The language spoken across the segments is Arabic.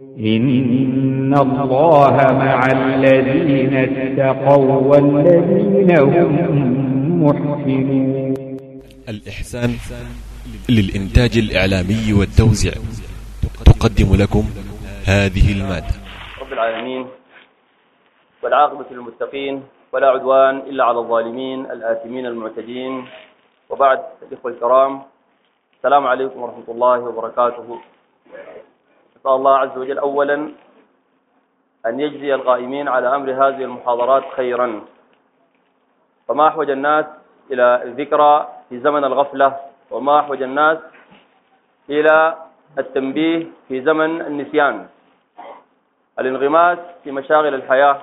إن الله مع الذين اتقوا والذين هم محسنون الإحسان للإنتاج الإعلامي والتوزيع تقدم لكم هذه المادة. رب العالمين والعاقبة للمتقين ولا عدوان إلا على الظالمين الآثمين المعتدين. وبعد الإخوة الكرام السلام عليكم ورحمة الله وبركاته. نسأل الله عز وجل أولا أن يجزي القائمين على أمر هذه المحاضرات خيرا. فما أحوج الناس إلى الذكرى في زمن الغفلة وما أحوج الناس إلى التنبيه في زمن النسيان. الانغماس في مشاغل الحياة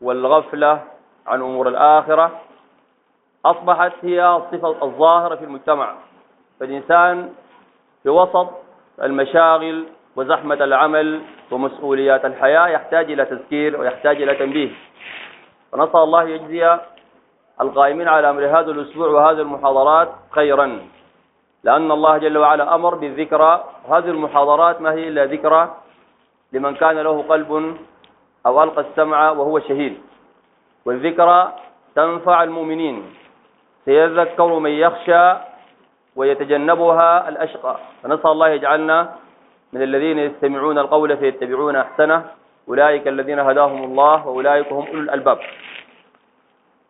والغفلة عن أمور الآخرة أصبحت هي الصفة الظاهرة في المجتمع. فالإنسان في وسط المشاغل وزحمة العمل ومسؤوليات الحياة يحتاج إلى تذكير ويحتاج إلى تنبيه. فنسأل الله يجزي القائمين على أمر هذا الأسبوع وهذه المحاضرات خيرا. لأن الله جل وعلا أمر بالذكرى. وهذه المحاضرات ما هي إلا ذكرى لمن كان له قلب أو ألقى السمع وهو شهيد. والذكرى تنفع المؤمنين. سيذكر من يخشى ويتجنبها الأشقى. فنسأل الله يجعلنا من الذين يستمعون القول فيتبعون أحسنه. أولئك الذين هداهم الله وأولئك هم أولو الألباب.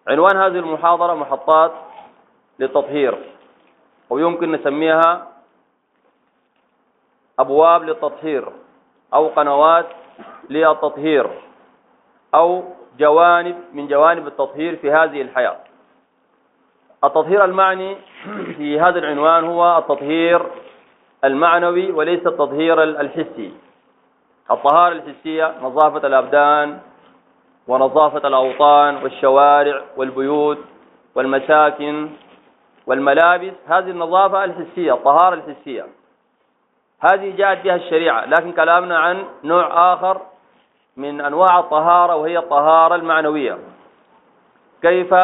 عنوان هذه المحاضرة محطات للتطهير ويمكن نسميها أبواب للتطهير أو قنوات للتطهير أو جوانب من جوانب التطهير في هذه الحياة. التطهير المعني في هذا العنوان هو التطهير المعنوي وليس التطهير الحسي. الطهارة الحسية نظافة الأبدان ونظافة الأوطان والشوارع والبيوت والمساكن والملابس. هذه النظافة الحسية الطهارة الحسية. هذه جاءت بها الشريعة لكن كلامنا عن نوع آخر من أنواع الطهارة وهي الطهارة المعنوية. كيف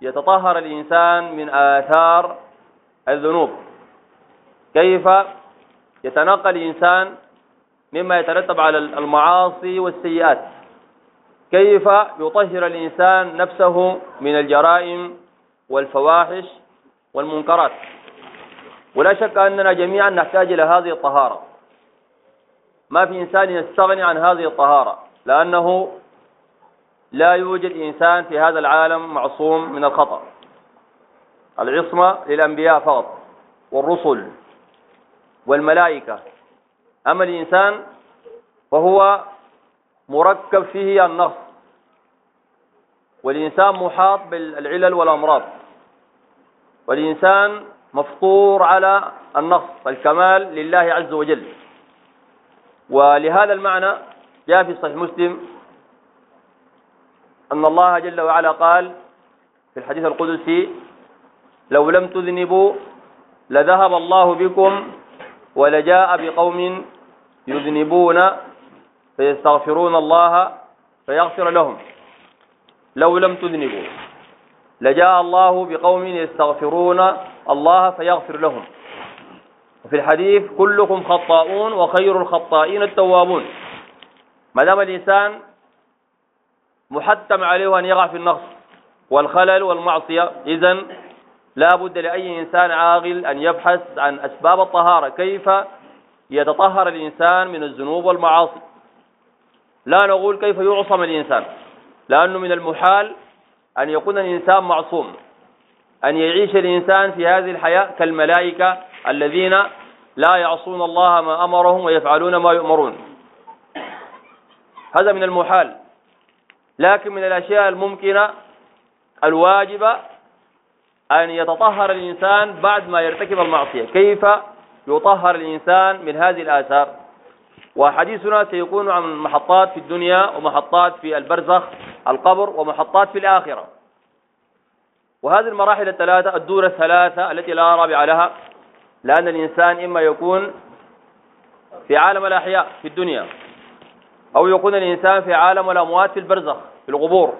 يتطهر الإنسان من آثار الذنوب. كيف يتنقى الإنسان مما يترتب على المعاصي والسيئات؟ كيف يطهر الإنسان نفسه من الجرائم والفواحش والمنكرات؟ ولا شك أننا جميعا نحتاج إلى هذه الطهارة. ما في إنسان يستغني عن هذه الطهارة لأنه لا يوجد إنسان في هذا العالم معصوم من الخطأ. العصمة للأنبياء فقط والرسل والملائكة. أما الإنسان فهو مركب فيه النقص والإنسان محاط بالعلل والأمراض. والإنسان مفطور على النقص الكمال لله عز وجل. ولهذا المعنى جاء في صحيح مسلم أن الله جل وعلا قال في الحديث القدسي لو لم تذنبوا لذهب الله بكم ولجاء بقوم يذنبون فيستغفرون الله فيغفر لهم. لو لم تذنبوا لجاء الله بقوم يستغفرون الله فيغفر لهم. وفي الحديث كلكم خطاؤون وخير الخطائين التوابون. ما دام الإنسان محتم عليه أن يقع في النقص والخلل والمعصية. إذا لا بد لأي إنسان عاقل أن يبحث عن أسباب الطهارة كيف يتطهر الإنسان من الذنوب والمعاصي. لا نقول كيف يعصم الإنسان لأنه من المحال أن يكون الإنسان معصوم أن يعيش الإنسان في هذه الحياة كالملائكة الذين لا يعصون الله ما أمرهم ويفعلون ما يؤمرون. هذا من المحال. لكن من الأشياء الممكنة الواجبة أن يتطهر الإنسان بعد ما يرتكب المعصية. كيف يطهر الإنسان من هذه الآثار؟ وحديثنا سيكون عن محطات في الدنيا ومحطات في البرزخ القبر ومحطات في الآخرة. وهذه المراحل الثلاثة الدور الثلاثة التي لا رابع لها لأن الإنسان إما يكون في عالم الأحياء في الدنيا. أو يكون الإنسان في عالم الأموات في البرزخ في القبور.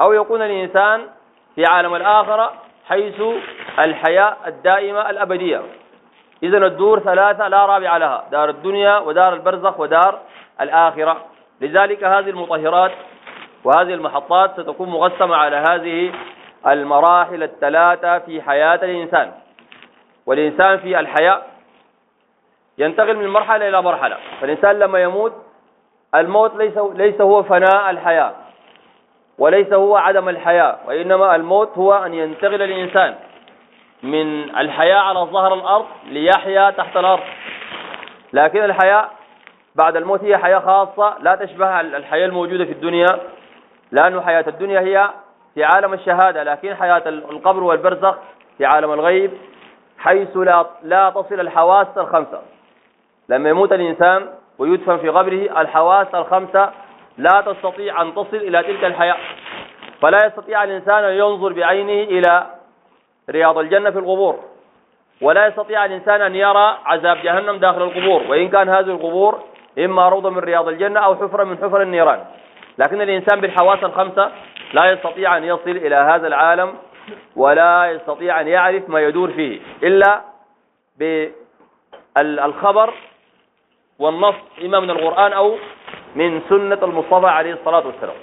أو يكون الإنسان في عالم الآخرة حيث الحياة الدائمة الأبدية. إذن الدور ثلاثة لا رابع لها دار الدنيا ودار البرزخ ودار الآخرة. لذلك هذه المطهرات وهذه المحطات ستكون مقسمة على هذه المراحل الثلاثة في حياة الإنسان. والإنسان في الحياة ينتقل من مرحلة إلى مرحلة. فالإنسان لما يموت الموت ليس ليس هو فناء الحياة وليس هو عدم الحياة وإنما الموت هو أن ينتقل الإنسان من الحياة على ظهر الأرض ليحيا تحت الأرض. لكن الحياة بعد الموت هي حياة خاصة لا تشبه الحياة الموجودة في الدنيا لأن حياة الدنيا هي في عالم الشهادة لكن حياة القبر والبرزخ في عالم الغيب حيث لا, لا تصل الحواس الخمسة. لما يموت الإنسان ويدفن في قبره الحواس الخمسة لا تستطيع أن تصل إلى تلك الحياة. فلا يستطيع الإنسان أن ينظر بعينه إلى رياض الجنة في القبور. ولا يستطيع الإنسان أن يرى عذاب جهنم داخل القبور. وإن كان هذه القبور إما روضة من رياض الجنة أو حفرة من حفر النيران. لكن الإنسان بالحواس الخمسة لا يستطيع أن يصل إلى هذا العالم ولا يستطيع أن يعرف ما يدور فيه. إلا بالخبر والنص إما من القرآن أو من سنة المصطفى عليه الصلاة والسلام.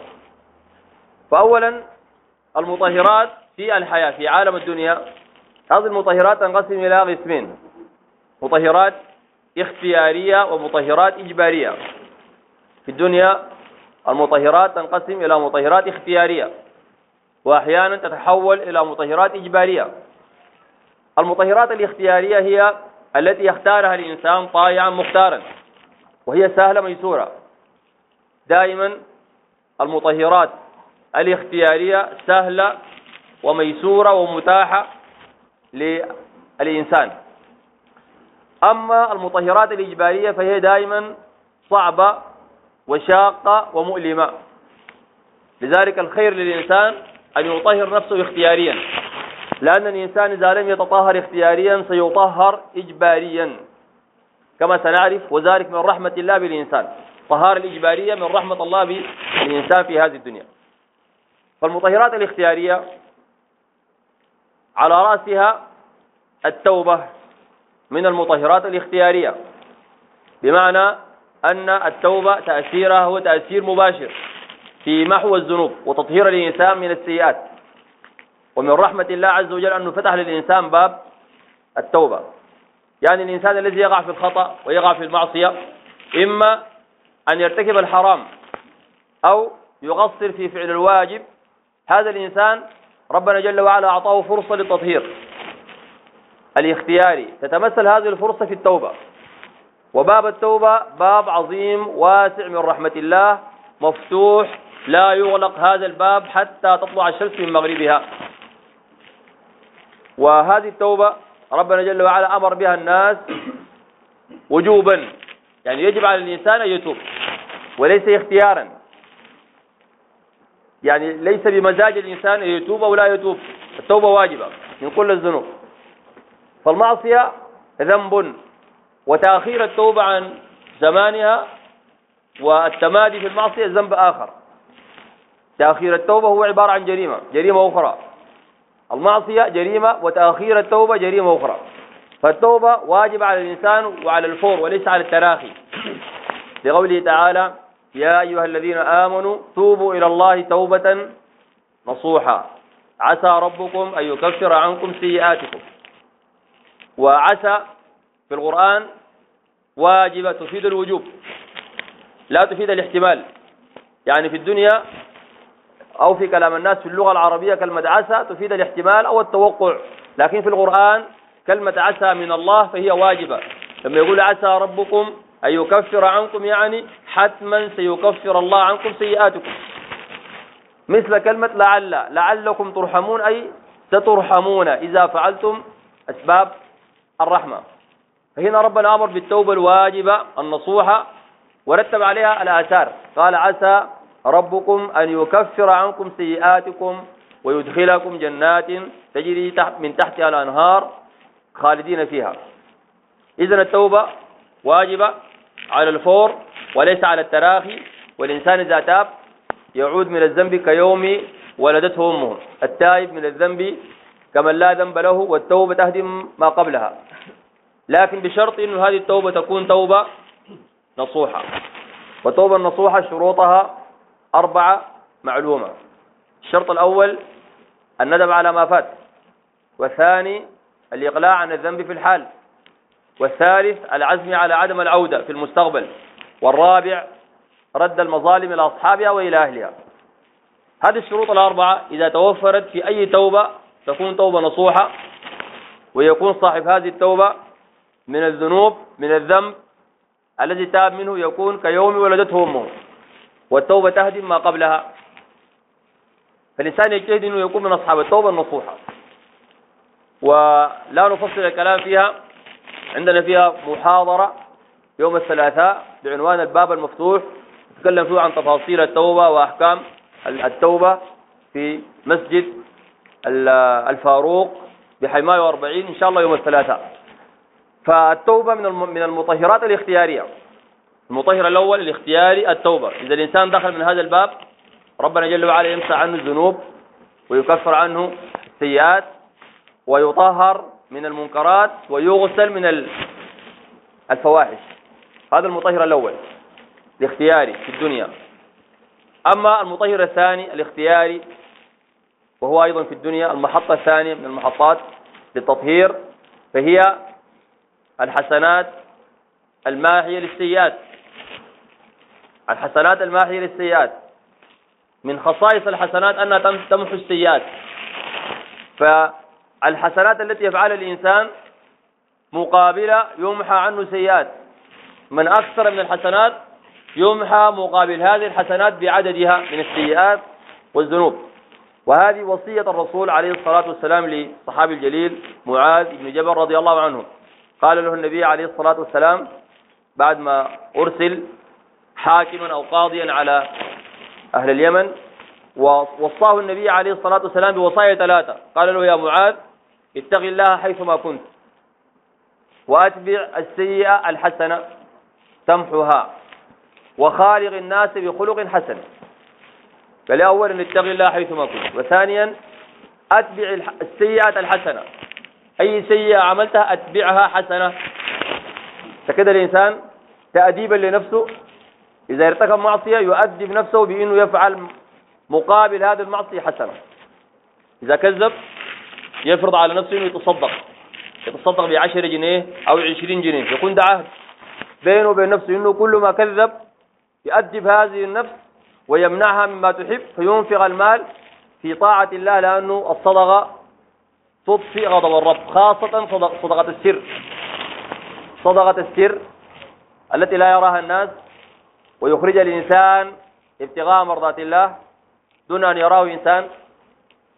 فأولا المطهرات في الحياة في عالم الدنيا. هذه المطهرات تنقسم إلى قسمين مطهرات اختيارية ومطهرات إجبارية. في الدنيا المطهرات تنقسم إلى مطهرات اختيارية وأحيانا تتحول إلى مطهرات إجبارية. المطهرات الاختيارية هي التي يختارها الإنسان طائعا مختارا. وهي سهلة ميسورة. دائما المطهرات الاختيارية سهلة وميسورة ومتاحة للإنسان. أما المطهرات الإجبارية فهي دائما صعبة وشاقة ومؤلمة. لذلك الخير للإنسان أن يطهر نفسه اختياريا لأن الإنسان إذا لم يتطهر اختياريا سيطهر إجباريا. كما سنعرف وذلك من رحمة الله بالإنسان. طهارة الإجبارية من رحمة الله بالإنسان في هذه الدنيا. فالمطهرات الاختيارية على رأسها التوبة من المطهرات الاختيارية. بمعنى أن التوبة تأثيرها هو تأثير مباشر في محو الذنوب وتطهير الإنسان من السيئات. ومن رحمة الله عز وجل أنه فتح للإنسان باب التوبة. يعني الإنسان الذي يقع في الخطأ ويقع في المعصية إما أن يرتكب الحرام أو يقصر في فعل الواجب هذا الإنسان ربنا جل وعلا أعطاه فرصة للتطهير. الاختياري تتمثل هذه الفرصة في التوبة. وباب التوبة باب عظيم واسع من رحمة الله مفتوح لا يغلق هذا الباب حتى تطلع الشمس من مغربها. وهذه التوبة ربنا جل وعلا أمر بها الناس وجوبا. يعني يجب على الإنسان أن يتوب وليس اختيارا. يعني ليس بمزاج الإنسان أن يتوب أو لا يتوب. التوبة واجبة من كل الذنوب. فالمعصية ذنب وتأخير التوبة عن زمانها والتمادي في المعصية ذنب آخر. تأخير التوبة هو عبارة عن جريمة جريمة أخرى. المعصية جريمة وتأخير التوبة جريمة أخرى. فالتوبة واجب على الإنسان وعلى الفور وليس على التراخي. لقوله تعالى يا أيها الذين آمنوا توبوا إلى الله توبة نصوحا. عسى ربكم أن يكفر عنكم سيئاتكم. وعسى في القرآن واجبة تفيد الوجوب. لا تفيد الاحتمال. يعني في الدنيا أو في كلام الناس في اللغة العربية كلمة عسى تفيد الاحتمال أو التوقع. لكن في القرآن كلمة عسى من الله فهي واجبة. لما يقول عسى ربكم أن يكفر عنكم يعني حتما سيكفر الله عنكم سيئاتكم. مثل كلمة لعل. لعلكم ترحمون أي سترحمون إذا فعلتم أسباب الرحمة. فهنا ربنا أمر بالتوبة الواجبة النصوحة ورتب عليها الآثار. قال عسى ربكم أن يكفر عنكم سيئاتكم ويدخلكم جنات تجري تحت من تحتها الأنهار خالدين فيها. إذن التوبة واجبة على الفور وليس على التراخي والإنسان إذا تاب يعود من الذنب كيوم ولدته أمه. التائب من الذنب كمن لا ذنب له والتوبة تهدم ما قبلها. لكن بشرط أن هذه التوبة تكون توبة نصوحة. والتوبة النصوحة شروطها أربعة معلومة. الشرط الأول الندم على ما فات. والثاني الإقلاع عن الذنب في الحال. والثالث العزم على عدم العودة في المستقبل. والرابع رد المظالم إلى أصحابها وإلى أهلها. هذه الشروط الأربعة إذا توفرت في أي توبة تكون توبة نصوحة ويكون صاحب هذه التوبة من الذنوب من الذنب الذي تاب منه يكون كيوم ولدته أمه. والتوبة تهدم ما قبلها. فالإنسان يجتهد أنه يكون من أصحاب التوبة النصوحة. ولا نفصل الكلام فيها. عندنا فيها محاضرة يوم الثلاثاء بعنوان الباب المفتوح. نتكلم فيه عن تفاصيل التوبة وأحكام التوبة في مسجد الفاروق بحماية 40 إن شاء الله يوم الثلاثاء. فالتوبة من من المطهرات الاختيارية. المطهر الأول الاختياري التوبة. إذا الإنسان دخل من هذا الباب ربنا جل وعلا يمسح عنه الذنوب ويكفر عنه السيئات ويطهر من المنكرات ويغسل من الفواحش. هذا المطهر الأول الاختياري في الدنيا. أما المطهر الثاني الاختياري وهو أيضا في الدنيا المحطة الثانية من المحطات للتطهير فهي الحسنات الماحية للسيئات. الحسنات الماحية للسيئات. من خصائص الحسنات أنها تمحو السيئات. فالحسنات التي يفعلها الإنسان مقابلة يمحى عنه سيئات. من أكثر من الحسنات يمحى مقابل هذه الحسنات بعددها من السيئات والذنوب. وهذه وصية الرسول عليه الصلاة والسلام للصحابي الجليل معاذ بن جبل رضي الله عنه. قال له النبي عليه الصلاة والسلام بعد ما أرسل حاكما أو قاضيا على أهل اليمن ووصاه النبي عليه الصلاة والسلام بوصايا ثلاثة. قال له يا معاذ اتق الله حيثما كنت وأتبع السيئة الحسنة تمحها وخالق الناس بخلق حسن. فالأول أن اتق الله حيثما كنت وثانيا أتبع السيئة الحسنة. أي سيئة عملتها أتبعها حسنة. فكده الإنسان تأديبا لنفسه إذا ارتكب معصية يؤدب نفسه بأنه يفعل مقابل هذه المعصية حسنة إذا كذب يفرض على نفسه أنه يتصدق. يتصدق بعشر جنيه أو عشرين جنيه. يكون ده عهد بينه وبين نفسه أنه كل ما كذب يؤدب هذه النفس ويمنعها مما تحب فينفق المال في طاعة الله لأنه الصدقة تطفئ غضب الرب خاصة صدقة السر. صدقة السر التي لا يراها الناس ويخرج الإنسان ابتغاء مرضات الله دون أن يراه إنسان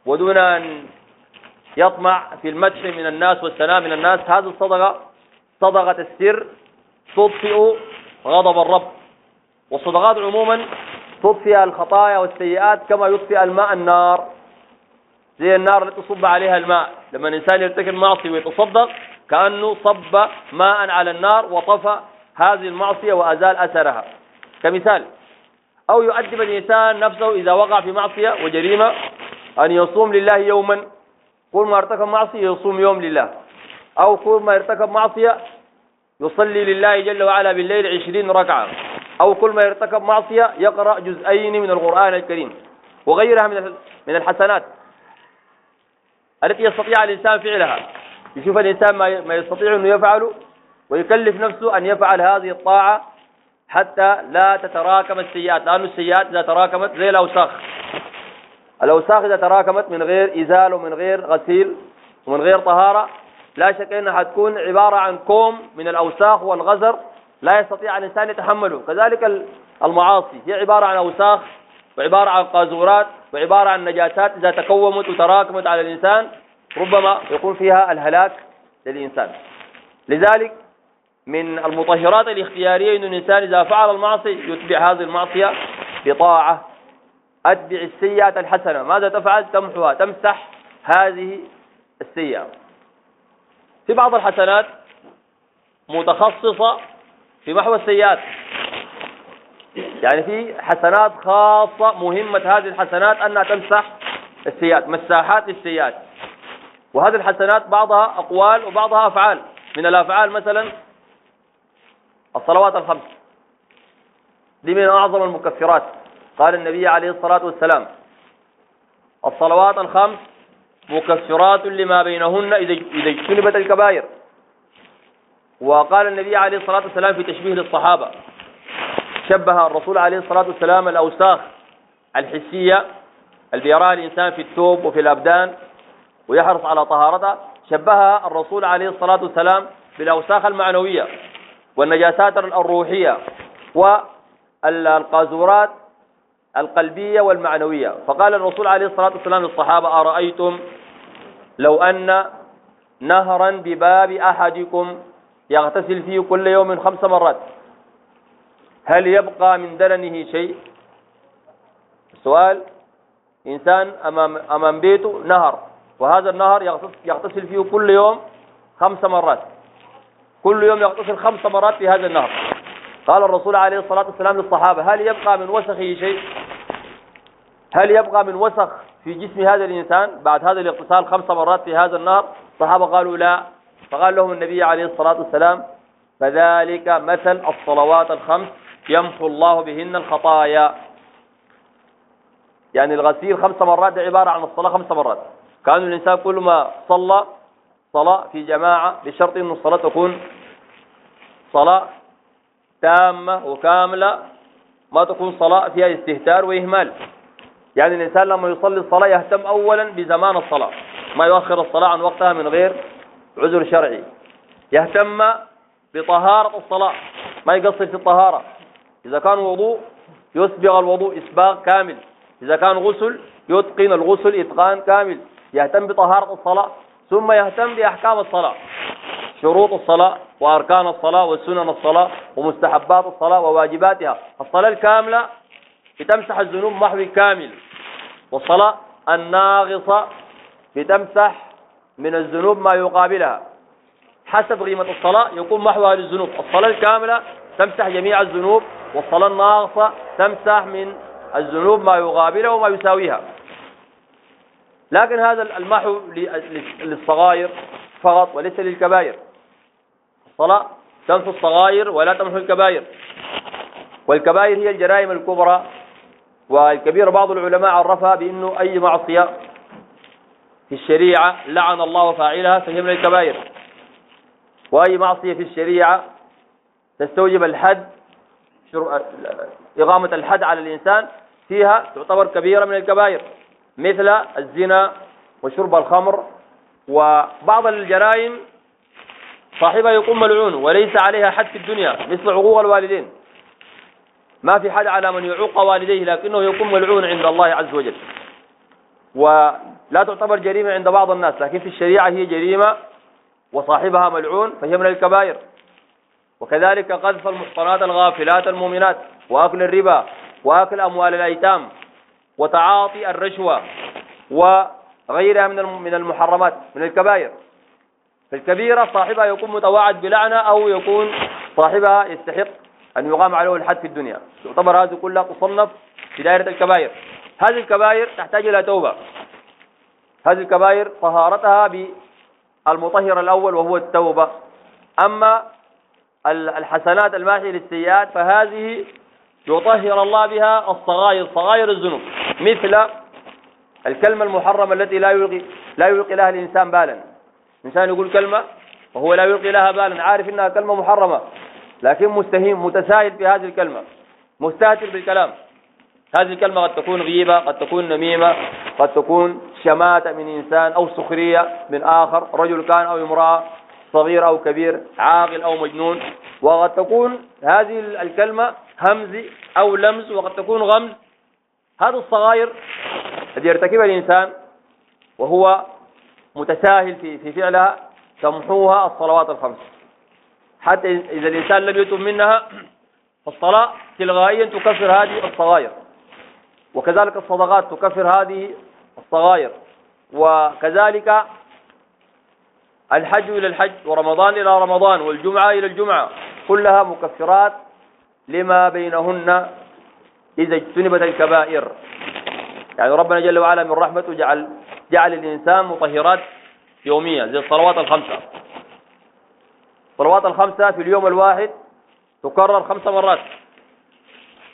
ودون أن يطمع في المدح من الناس والثناء من الناس. هذه الصدقة صدقة السر تطفئ غضب الرب. والصدقات عموما تطفئ الخطايا والسيئات كما يطفئ الماء النار. زي النار التي تصب عليها الماء. لما الإنسان يرتكب معصية ويتصدق كأنه صب ماء على النار وطفى هذه المعصية وأزال أثرها. كمثال. أو يؤدب الإنسان نفسه إذا وقع في معصية وجريمة أن يصوم لله يوما. كل ما ارتكب معصية يصوم يوم لله. أو كل ما ارتكب معصية يصلي لله جل وعلا بالليل عشرين ركعة. أو كل ما يرتكب معصية يقرأ جزئين من القرآن الكريم. وغيرها من من الحسنات. التي يستطيع الإنسان فعلها. يشوف الإنسان ما يستطيع أنه يفعله ويكلف نفسه أن يفعل هذه الطاعة حتى لا تتراكم السيئات لأن السيئات إذا تراكمت زي الأوساخ. الأوساخ إذا تراكمت من غير إزال ومن غير غسيل ومن غير طهارة لا شك أنها حتكون عبارة عن كوم من الأوساخ والغزر لا يستطيع الإنسان يتحمله. كذلك المعاصي هي عبارة عن أوساخ وعبارة عن قاذورات وعبارة عن نجاسات إذا تكومت وتراكمت على الإنسان ربما يكون فيها الهلاك للإنسان. لذلك من المطهرات الاختيارية أن الإنسان إذا فعل المعصية يتبع هذه المعصية بطاعة. أتبع السيئة الحسنة. ماذا تفعل؟ تمحوها تمسح هذه السيئة. في بعض الحسنات متخصصة في محو السيئات. يعني في حسنات خاصة مهمة هذه الحسنات أنها تمسح السيئات مساحات للسيئات. وهذه الحسنات بعضها أقوال وبعضها أفعال. من الأفعال مثلا الصلوات الخمس. دي من أعظم المكفرات. قال النبي عليه الصلاة والسلام الصلوات الخمس مكفرات لما بينهن إذا اجتنبت الكبائر. وقال النبي عليه الصلاة والسلام في تشبيه للصحابة شبه الرسول عليه الصلاة والسلام الأوساخ الحسية اللي يراها الإنسان في الثوب وفي الأبدان ويحرص على طهارتها شبهها الرسول عليه الصلاة والسلام بالأوساخ المعنوية. والنجاسات الروحية والقاذورات القلبية والمعنوية. فقال الرسول عليه الصلاة والسلام للصحابة أرأيتم لو أن نهرا بباب أحدكم يغتسل فيه كل يوم خمس مرات هل يبقى من درنه شيء؟ السؤال إنسان أمام, أمام بيته نهر وهذا النهر يغتسل فيه كل يوم خمس مرات. كل يوم يغتسل خمس مرات في هذا النهر. قال الرسول عليه الصلاة والسلام للصحابة هل يبقى من وسخه شيء؟ هل يبقى من وسخ في جسم هذا الإنسان بعد هذا الاغتسال خمس مرات في هذا النهر؟ الصحابة قالوا لا. فقال لهم النبي عليه الصلاة والسلام فذلك مثل الصلوات الخمس يمحو الله بهن الخطايا. يعني الغسيل خمس مرات عبارة عن الصلاة خمس مرات. كان الإنسان كل ما صلى صلاة في جماعة بشرط أن الصلاة تكون صلاة تامة وكاملة ما تكون صلاة فيها استهتار وإهمال. يعني الإنسان لما يصلي الصلاة يهتم أولا بزمان الصلاة ما يؤخر الصلاة عن وقتها من غير عذر شرعي. يهتم بطهارة الصلاة ما يقصر في الطهارة. إذا كان وضوء يسبغ الوضوء إسباغ كامل إذا كان غسل يتقن الغسل إتقان كامل. يهتم بطهارة الصلاة ثم يهتم بأحكام الصلاة. شروط الصلاة وأركان الصلاة وسنن الصلاة ومستحبات الصلاة وواجباتها. الصلاة الكاملة بتمسح الذنوب محو كامل. والصلاة الناغصة بتمسح من الذنوب ما يقابلها. حسب قيمة الصلاة يكون محوها للذنوب الصلاة الكاملة تمسح جميع الذنوب والصلاة الناقصة تمسح من الذنوب ما يقابلها وما يساويها. لكن هذا المحو للصغائر فقط وليس للكبائر. الصلاة تنفي الصغائر ولا تمحو الكبائر. والكبائر هي الجرائم الكبرى والكبير بعض العلماء عرفها بأنه أي معصية في الشريعة لعن الله فاعلها فهي من الكبائر. وأي معصية في الشريعة تستوجب الحد إقامة الحد على الإنسان فيها تعتبر كبيرة من الكبائر. مثل الزنا وشرب الخمر وبعض الجرائم صاحبها يكون ملعون وليس عليها حد في الدنيا مثل عقوق الوالدين. ما في حد على من يعوق والديه لكنه يكون ملعون عند الله عز وجل. ولا تعتبر جريمة عند بعض الناس لكن في الشريعة هي جريمة وصاحبها ملعون فهي من الكبائر. وكذلك قذف المحصنات الغافلات المؤمنات وأكل الربا وأكل أموال الأيتام. وتعاطي الرشوة وغيرها من من المحرمات من الكبائر. فالكبيرة صاحبها يكون متواعد بلعنة أو يكون صاحبها يستحق أن يقام عليه الحد في الدنيا. تعتبر هذه كلها تصنف في دائرة الكبائر. هذه الكبائر تحتاج إلى توبة. هذه الكبائر طهارتها بالمطهر الأول وهو التوبة. أما الحسنات الماحية للسيئات فهذه يطهر الله بها الصغائر صغائر الذنوب. مثل الكلمة المحرمة التي لا يلقي لا يلقي لها الإنسان بالا. الإنسان يقول كلمة وهو لا يلقي لها بالا. عارف إنها كلمة محرمة لكن مستهين متساهل في هذه الكلمة مستهتر بالكلام. هذه الكلمة قد تكون غيبة قد تكون نميمة قد تكون شماتة من إنسان أو سخرية من آخر رجل كان أو امرأة صغير أو كبير عاقل أو مجنون. وقد تكون هذه الكلمة همز أو لمز وقد تكون غمز. هذه الصغائر التي يرتكبها الإنسان وهو متساهل في في فعلها تمحوها الصلوات الخمس. حتى إذا الإنسان لم يتب منها فالصلاة تلغائيا تكفر هذه الصغائر. وكذلك الصدقات تكفر هذه الصغائر. وكذلك الحج إلى الحج ورمضان إلى رمضان والجمعة إلى الجمعة كلها مكفرات لما بينهن إذا اجتنبت الكبائر. يعني ربنا جل وعلا من رحمته جعل جعل الإنسان مطهرات يومية زي الصلوات الخمسة. الصلوات الخمسة في اليوم الواحد تكرر خمس مرات.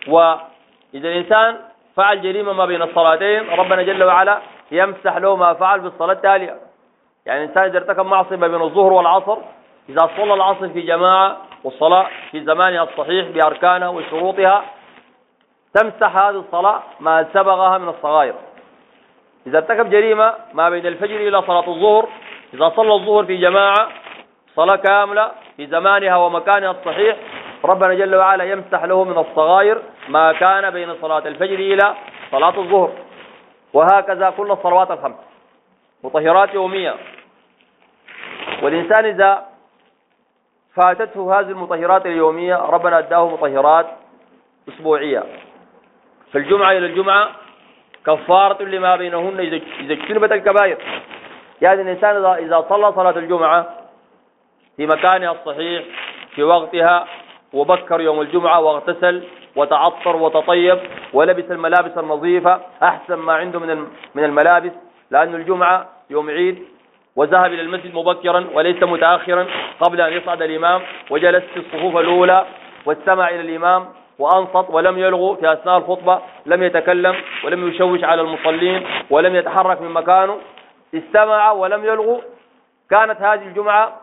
وإذا الإنسان فعل جريمة ما بين الصلاتين ربنا جل وعلا يمسح له ما فعل في الصلاة التالية. يعني الإنسان إذا ارتكب معصية ما بين الظهر والعصر إذا صلى العصر في جماعة والصلاة في زمانها الصحيح بأركانها وشروطها. تمسح هذه الصلاة ما سبقها من الصغائر. إذا ارتكب جريمة ما بين الفجر إلى صلاة الظهر إذا صلى الظهر في جماعة صلاة كاملة في زمانها ومكانها الصحيح ربنا جل وعلا يمسح له من الصغائر ما كان بين صلاة الفجر إلى صلاة الظهر. وهكذا كل الصلوات الخمس. مطهرات يومية. والإنسان إذا فاتته هذه المطهرات اليومية ربنا أداه مطهرات أسبوعية. فالجمعة إلى الجمعة كفارة لما بينهن إذا اجتنبت الكبائر. يعني الإنسان إذا صلى صلاة الجمعة في مكانها الصحيح في وقتها وبكر يوم الجمعة واغتسل وتعطر وتطيب ولبس الملابس النظيفة أحسن ما عنده من من الملابس لأن الجمعة يوم عيد وذهب إلى المسجد مبكرا وليس متأخرا قبل أن يصعد الإمام وجلس في الصفوف الأولى واستمع إلى الإمام وأنصت ولم يلغو في أثناء الخطبة لم يتكلم ولم يشوش على المصلين ولم يتحرك من مكانه. استمع ولم يلغو. كانت هذه الجمعة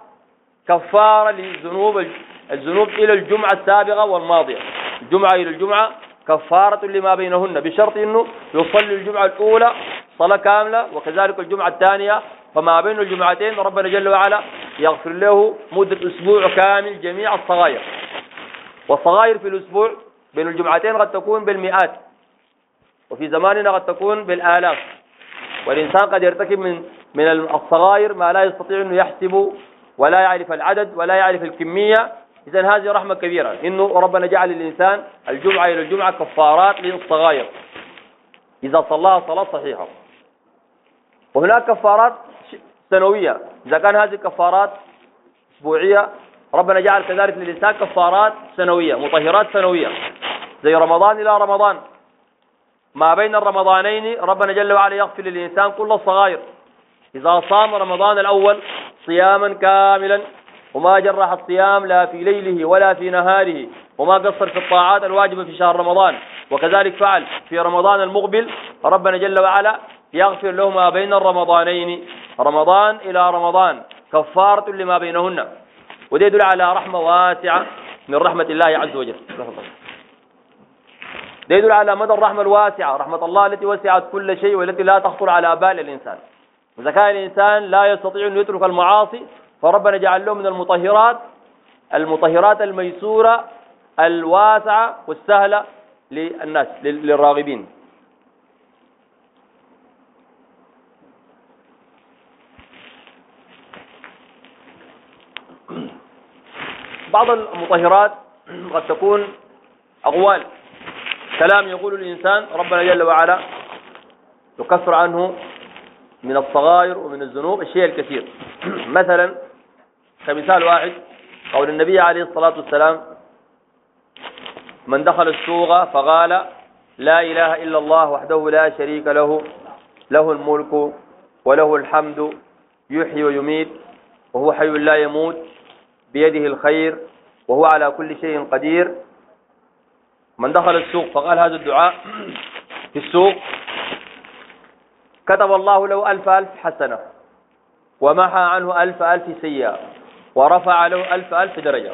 كفارة للذنوب الذنوب إلى الجمعة السابقة والماضية. الجمعة إلى الجمعة كفارة لما بينهن بشرط أنه يصلي الجمعة الأولى صلاة كاملة وكذلك الجمعة الثانية فما بين الجمعتين ربنا جل وعلا يغفر له مدة أسبوع كامل جميع الصغائر. والصغائر في الأسبوع بين الجمعتين قد تكون بالمئات وفي زماننا قد تكون بالآلاف. والإنسان قد يرتكب من من الصغائر ما لا يستطيع أنه يحسب ولا يعرف العدد ولا يعرف الكمية. إذا هذه رحمة كبيرة إنه ربنا جعل الإنسان الجمعة إلى الجمعة كفارات للصغائر. إذا صلاها صلاة صحيحة. وهناك كفارات سنوية. إذا كان هذه كفارات أسبوعية ربنا جعل كذلك للإنسان كفارات سنوية مطهرات سنوية. زي رمضان إلى رمضان. ما بين الرمضانين ربنا جل وعلا يغفر للإنسان كل الصغائر إذا صام رمضان الأول صياما كاملا وما جرح الصيام لا في ليله ولا في نهاره وما قصر في الطاعات الواجبة في شهر رمضان. وكذلك فعل في رمضان المقبل ربنا جل وعلا يغفر له ما بين الرمضانين. رمضان إلى رمضان. كفارة لما بينهن. وده يدل على رحمة واسعة من رحمة الله عز وجل. ده يدل على مدى الرحمة الواسعة رحمة الله التي وسعت كل شيء والتي لا تخطر على بال الإنسان. إذا كان الإنسان لا يستطيع أن يترك المعاصي فربنا جعل له من المطهرات المطهرات الميسورة الواسعة والسهلة للناس للراغبين. بعض المطهرات قد تكون أقوال. كلام يقول الإنسان ربنا جل وعلا يكفر عنه من الصغائر ومن الذنوب الشيء الكثير. مثلا كمثال واحد قول النبي عليه الصلاة والسلام من دخل السوق فقال لا إله إلا الله وحده لا شريك له له الملك وله الحمد يحيي ويميت وهو حي لا يموت بيده الخير وهو على كل شيء قدير. من دخل السوق فقال هذا الدعاء في السوق. كتب الله له ألف ألف حسنة ومحى عنه ألف ألف سيئة ورفع له ألف ألف درجة.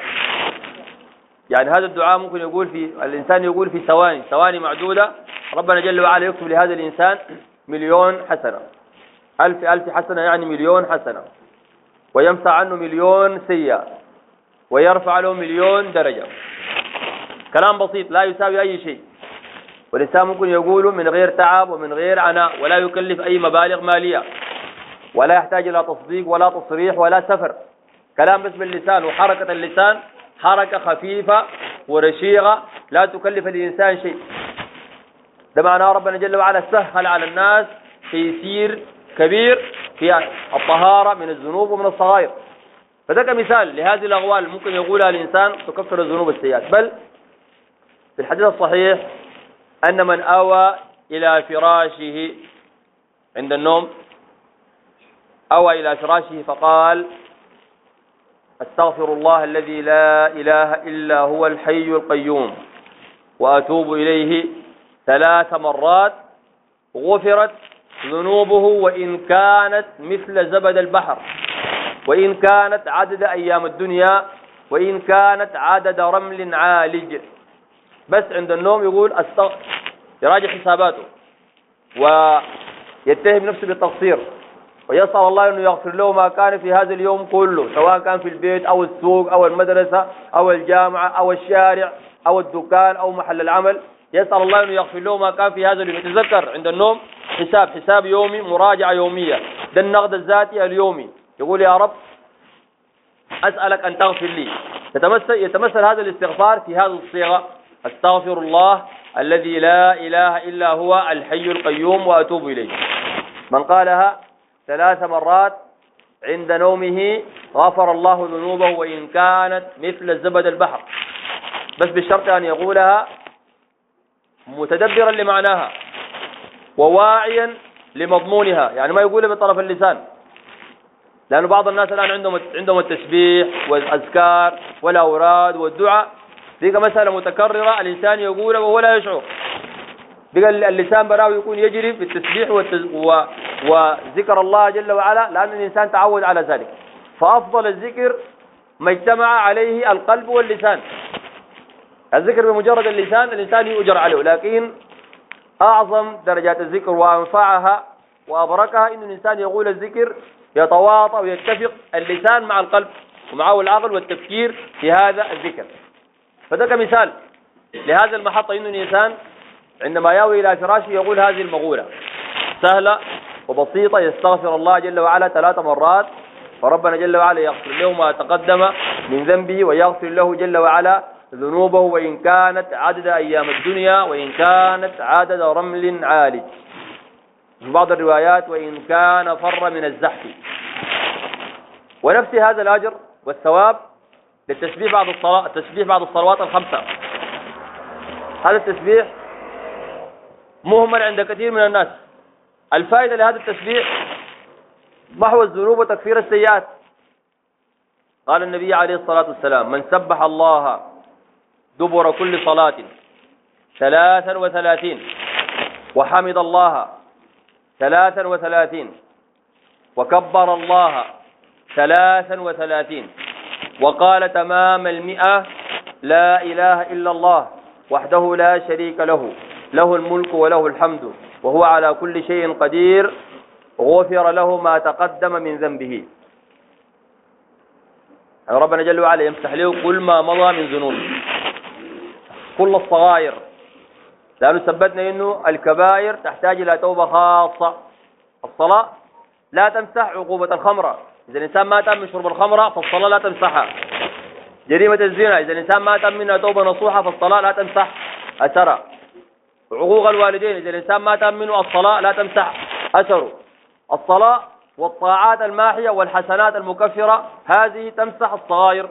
يعني هذا الدعاء ممكن يقول في الإنسان يقول في ثواني ثواني معدودة. ربنا جل وعلا يكتب لهذا الإنسان مليون حسنة. ألف ألف حسنة يعني مليون حسنة. ويمسح عنه مليون سيئة. ويرفع له مليون درجة. كلام بسيط لا يساوي أي شيء. والإنسان ممكن يقوله من غير تعب ومن غير عناء ولا يكلف أي مبالغ مالية. ولا يحتاج إلى تصديق ولا تصريح ولا سفر. كلام بس باللسان وحركة اللسان حركة خفيفة ورشيقة لا تكلف الإنسان شيء. ده معناه ربنا جل وعلا سهل على الناس تيسير كبير في الطهارة من الذنوب ومن الصغائر. فده كمثال لهذه الأغوال ممكن يقولها الإنسان تكفر الذنوب السيئات بل في الحديث الصحيح أن من أوى إلى فراشه عند النوم أوى إلى فراشه فقال أستغفر الله الذي لا إله إلا هو الحي القيوم وأتوب إليه ثلاث مرات غفرت ذنوبه وإن كانت مثل زبد البحر. وإن كانت عدد أيام الدنيا وإن كانت عدد رمل عالج. بس عند النوم يقول أستغفر يراجع حساباته ويتهم نفسه بالتقصير. ويسأل الله أنه يغفر له ما كان في هذا اليوم كله سواء كان في البيت أو السوق أو المدرسة أو الجامعة أو الشارع أو الدكان أو محل العمل. يسأل الله أنه يغفر له ما كان في هذا اليوم. يتذكر عند النوم حساب حساب يومي مراجعة يومية. ده النقد الذاتي اليومي. يقول يا رب أسألك أن تغفر لي. يتمثل, يتمثل هذا الاستغفار في هذه الصيغة أستغفر الله الذي لا إله إلا هو الحي القيوم وأتوب إليه. من قالها ثلاث مرات عند نومه غفر الله ذنوبه وإن كانت مثل زبد البحر. بس بشرط أن يقولها متدبرا لمعناها وواعيا لمضمونها يعني ما يقولها بطرف اللسان. لأن بعض الناس الآن عندهم عندهم التسبيح والأذكار والأوراد والدعاء. دي مسألة متكررة الإنسان يقولها وهو لا يشعر. بقى اللسان براه يكون يجري بالتسبيح والتز... و... وذكر الله جل وعلا لأن الإنسان تعود على ذلك. فأفضل الذكر ما اجتمع عليه القلب واللسان. الذكر بمجرد اللسان الإنسان يؤجر عليه. لكن أعظم درجات الذكر وأنفعها وأبركها إن الإنسان يقول الذكر يتواطأ ويتفق اللسان مع القلب ومعه العقل والتفكير في هذا الذكر. فده كمثال لهذا المحطة إنه الإنسان عندما يأوي إلى فراشه يقول هذه المغولة سهلة وبسيطة يستغفر الله جل وعلا ثلاث مرات فربنا جل وعلا يغفر له ما تقدم من ذنبه ويغفر له جل وعلا ذنوبه وإن كانت عدد أيام الدنيا وإن كانت عدد رمل عالج. في بعض الروايات وإن كان فر من الزحف. ونفس هذا الأجر والثواب للتسبيح بعد الصلاة التسبيح بعد الصلوات الخمسة. هذا التسبيح مهمل عند كثير من الناس. الفائدة لهذا التسبيح محو الذنوب وتكفير السيئات؟ قال النبي عليه الصلاة والسلام من سبح الله دبر كل صلاة ثلاثا وثلاثين وحمد الله ثلاثا وثلاثين. وكبر الله ثلاثا وثلاثين. وقال تمام المئة لا إله إلا الله وحده لا شريك له له الملك وله الحمد وهو على كل شيء قدير غفر له ما تقدم من ذنبه. ربنا جل وعلا يمسح له كل ما مضى من ذنوب كل الصغائر. لأنه ثبتنا أنه الكبائر تحتاج إلى توبة خاصة. الصلاة لا تمسح عقوبة الخمرة. إذا الإنسان ما تم من شرب الخمرة فالصلاة لا تمسحها. جريمة الزنا إذا الإنسان ما تم منها توبة نصوحة فالصلاة لا تمسح أثرها عقوق الوالدين إذا الإنسان ما تم منه الصلاة لا تمسح أثره. الصلاة والطاعات الماحية والحسنات المكفرة هذه تمسح الصغائر.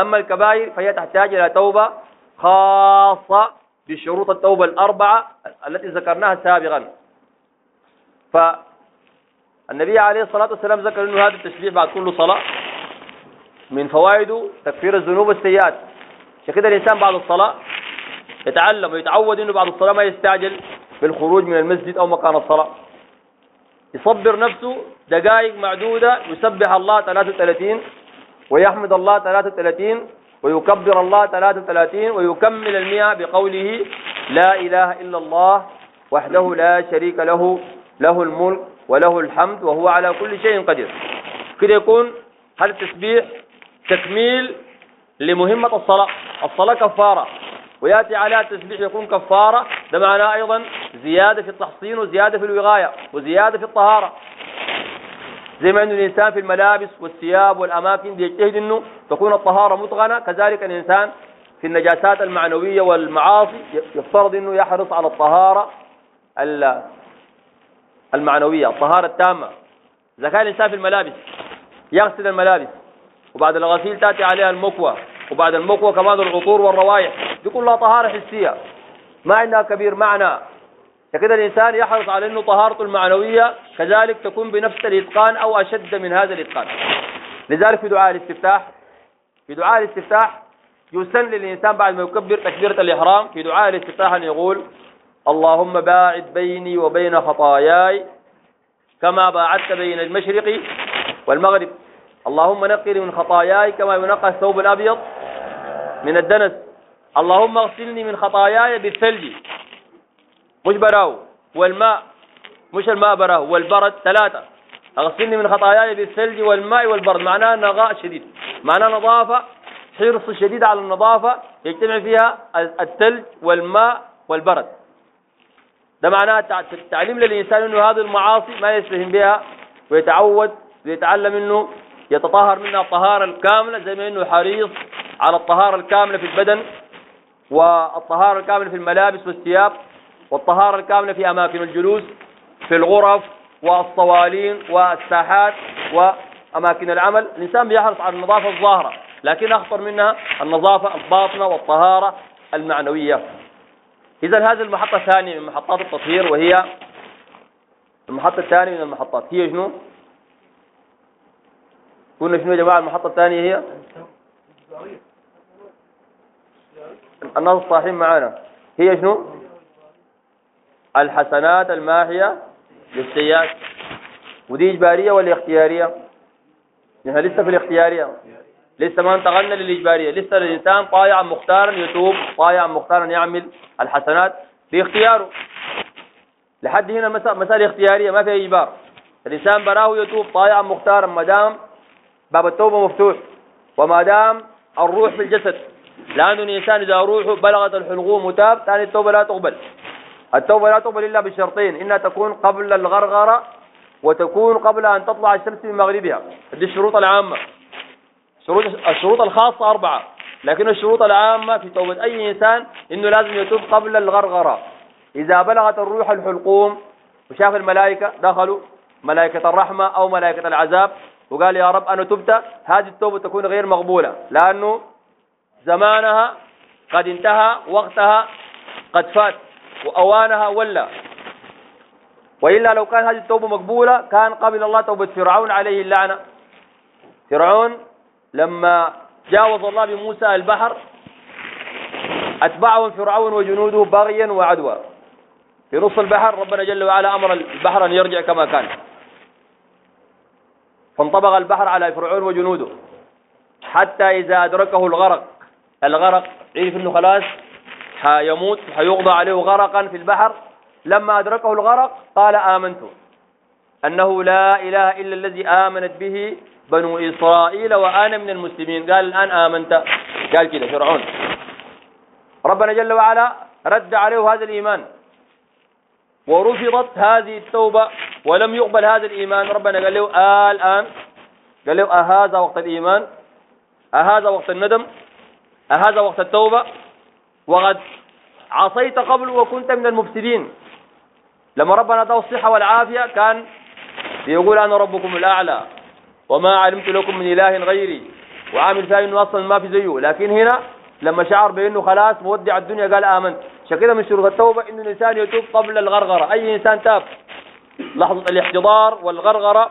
أما الكبائر فهي تحتاج إلى توبة خاصة. بشروط التوبة الأربعة التي ذكرناها سابقا. فالنبي عليه الصلاة والسلام ذكر أنه هذا التسبيح بعد كل صلاة من فوائده تكفير الذنوب والسيئات. كده الإنسان بعد الصلاة يتعلم ويتعود أنه بعد الصلاة ما يستعجل بالخروج من المسجد أو مكان الصلاة. يصبر نفسه دقائق معدودة يسبح الله 33 ويحمد الله 33 ويكبر الله 33 ويكمل المئة بقوله لا إله إلا الله وحده لا شريك له له الملك وله الحمد وهو على كل شيء قدير. كده يكون هذا التسبيح تكميل لمهمة الصلاة. الصلاة كفارة ويأتي عليها التسبيح يكون كفارة ده معناه أيضا زيادة في التحصين وزيادة في الوغاية وزيادة في الطهارة. زي ما أن الإنسان في الملابس والثياب والأماكن بيجتهد أنه تكون الطهارة متغنة كذلك الإنسان في النجاسات المعنوية والمعاصي يفترض أنه يحرص على الطهارة المعنوية الطهارة التامة. إذا كان الإنسان في الملابس يغسل الملابس وبعد الغسيل تأتي عليها المكوى وبعد المكوى كمان العطور والروائح دي كلها طهارة حسية. ما عندها كبير معنى. فكده الإنسان يحرص على أنه طهارته المعنوية كذلك تكون بنفس الإتقان أو أشد من هذا الإتقان. لذلك في دعاء الاستفتاح في دعاء الاستفتاح يسن للإنسان بعد ما يكبر تكبيرة الإحرام. في دعاء الاستفتاح أن يقول اللهم باعد بيني وبين خطاياي كما باعدت بين المشرق والمغرب. اللهم نقني من خطاياي كما ينقى الثوب الأبيض من الدنس. اللهم اغسلني من خطاياي بالثلج. مش براو والماء مش الماء براه والبرد ثلاثة. أغسلني من خطاياي بالثلج والماء والبرد معناه نغاء شديد. معناه نظافة حرص شديد على النظافة يجتمع فيها الثلج والماء والبرد. ده معناه تعليم للإنسان أنه هذه المعاصي ما يستهين بها ويتعود ويتعلم أنه يتطهر منها الطهارة الكاملة زي ما أنه حريص على الطهارة الكاملة في البدن والطهارة الكاملة في الملابس والثياب. والطهارة الكاملة في أماكن الجلوس في الغرف والصوالين والساحات وأماكن العمل الإنسان بيحرص على النظافة الظاهرة لكن أخطر منها النظافة الباطنة والطهارة المعنوية إذا هذه المحطة الثانية من محطات التطهير وهي المحطة الثانية من المحطات هي شنو؟ قلنا شنو يا جماعة المحطة الثانية هي؟ الناس الصاحين معانا هي شنو؟ الحسنات الماحية للسيئات ودي إجبارية ولا اختيارية؟ نحن لسه في الاختيارية. لسه ما انتقلنا للإجبارية. لسه الإنسان طايعا مختارا يتوب طايعا مختارا يعمل الحسنات باختياره. لحد هنا مسألة اختيارية ما فيها إجبار. الإنسان براه يتوب طايعا مختارا ما دام باب التوبة مفتوح. وما دام الروح في الجسد. لأن الإنسان إذا روحه بلغت الحلقوم وتاب ثاني التوبة لا تقبل. التوبة لا تقبل إلا بشرطين إنها تكون قبل الغرغرة وتكون قبل أن تطلع الشمس من مغربها. هذه الشروط العامة. شروط الشروط الخاصة أربعة. لكن الشروط العامة في توبة أي إنسان إنه لازم يتوب قبل الغرغرة. إذا بلغت الروح الحلقوم وشاف الملائكة دخلوا ملائكة الرحمة أو ملائكة العذاب وقال يا رب أنا تبت هذه التوبة تكون غير مقبولة لأنه زمانها قد انتهى وقتها قد فات. وأوانها ولا. وإلا لو كان هذه التوبة مقبولة كان قبل الله توبة فرعون عليه اللعنة. فرعون لما جاوز الله بموسى البحر أتبعهم فرعون وجنوده بغيا وعدوى في نص البحر ربنا جل وعلا أمر البحر أن يرجع كما كان. فانطبق البحر على فرعون وجنوده. حتى إذا أدركه الغرق الغرق عرف أنه خلاص حيموت حيغضى عليه غرقا في البحر. لما أدركه الغرق قال آمنت. أنه لا إله إلا الذي آمنت به بنو إسرائيل وأنا من المسلمين. قال الآن آمنت. قال كده فرعون. ربنا جل وعلا رد عليه هذا الإيمان. ورفضت هذه التوبة ولم يقبل هذا الإيمان. ربنا قال له آه الآن. قال له أهذا وقت الإيمان؟ أهذا وقت الندم؟ أهذا وقت التوبة؟ وقد عصيت قبل وكنت من المفسدين. لما ربنا اداه الصحة والعافية كان يقول أنا ربكم الأعلى وما علمت لكم من إله غيري وعامل فيها إنه أصلا ما في زيه. لكن هنا لما شعر بأنه خلاص مودع الدنيا قال آمنت. كده من شروط التوبة إنه الإنسان يتوب قبل الغرغرة. أي إنسان تاب؟ لحظة الاحتضار والغرغرة.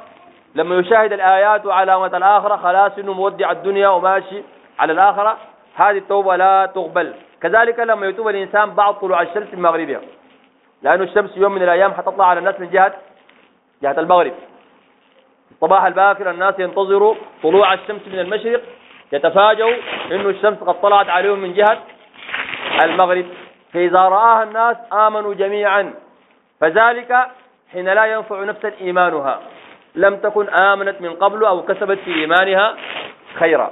لما يشاهد الآيات وعلامة الآخرة خلاص إنه مودع الدنيا وماشي على الآخرة. هذه التوبة لا تقبل. كذلك لما يتوب الإنسان بعد طلوع الشمس من مغربها لأن الشمس يوم من الأيام حتطلع على الناس من جهة جهة المغرب. الصباح الباكر الناس ينتظروا طلوع الشمس من المشرق. يتفاجئوا إنه الشمس قد طلعت عليهم من جهة المغرب. فإذا رآها الناس آمنوا جميعا. فذلك حين لا ينفع نفسا إيمانها. لم تكن آمنت من قبل أو كسبت في إيمانها خيرا.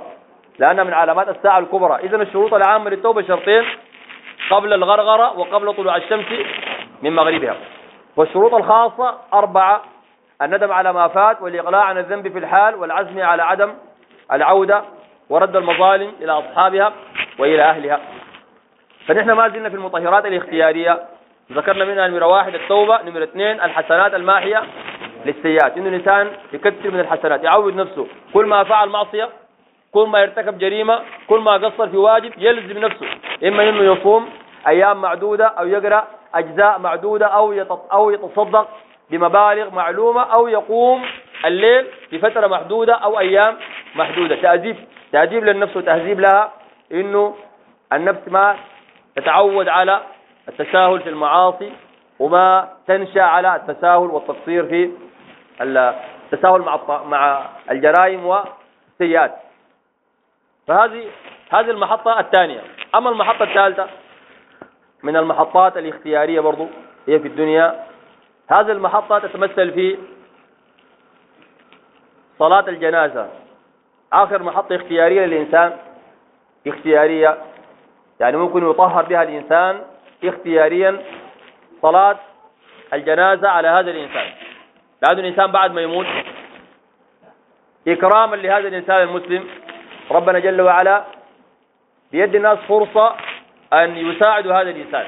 لأنها من علامات الساعة الكبرى. إذن الشروط العامة للتوبة شرطين قبل الغرغرة وقبل طلوع الشمس من مغربها. والشروط الخاصة أربعة الندم على ما فات والإقلاع عن الذنب في الحال والعزم على عدم العودة ورد المظالم إلى أصحابها وإلى أهلها. فنحن ما زلنا في المطهرات الاختيارية. ذكرنا منها نمرة واحد التوبة نمرة اثنين الحسنات الماحية للسيئات. إنه الإنسان يكثر من الحسنات يعود نفسه. كل ما فعل معصية كل ما ارتكب جريمة كل ما قصر في واجب يلزم نفسه. إما إنه يصوم أيام معدودة أو يقرأ أجزاء معدودة أو أو يتصدق بمبالغ معلومة أو يقوم الليل في فترة محدودة أو أيام محدودة. تأزيف تأديب للنفس وتهذيب لها إنه النفس ما تتعود على التساهل في المعاصي وما تنشأ على التساهل والتقصير في التساهل مع مع الجرائم والسيئات. فهذه هذه المحطة الثانية. أما المحطة الثالثة من المحطات الاختيارية برضو هي في الدنيا هذه المحطة تتمثل في صلاة الجنازة. آخر محطة اختيارية للإنسان اختيارية يعني ممكن يطهر بها الإنسان اختياريا صلاة الجنازة على هذا الإنسان. لأن الإنسان بعد ما يموت إكراما لهذا الإنسان المسلم ربنا جل وعلا بيد الناس فرصة أن يساعدوا هذا الإنسان.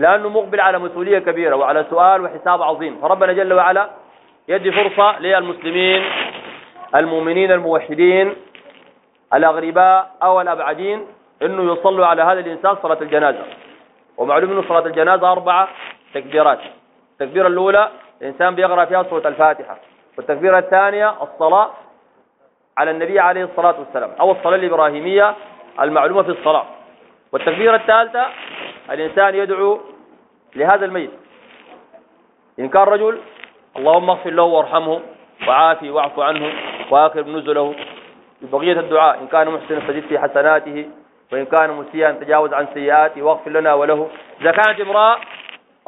لأنه مقبل على مسؤولية كبيرة وعلى سؤال وحساب عظيم. فربنا جل وعلا يدي فرصة للمسلمين المؤمنين الموحدين الأغرباء أو الأبعدين أنه يصلوا على هذا الإنسان صلاة الجنازة. ومعلوم أنه صلاة الجنازة أربعة تكبيرات. التكبيرة الأولى الإنسان بيقرأ فيها سورة الفاتحة. والتكبيرة الثانية الصلاة على النبي عليه الصلاة والسلام. أو الصلاة الإبراهيمية المعلومة في الصلاة. والتكبيرة الثالثة الإنسان يدعو لهذا الميت. إن كان رجل اللهم اغفر له وارحمه وعافي واعف عنه وآخر نزله. بقية الدعاء إن كان محسنا فزد في حسناته وإن كان مسيئا تجاوز عن سيئاته واغفر لنا وله. إذا كانت امرأة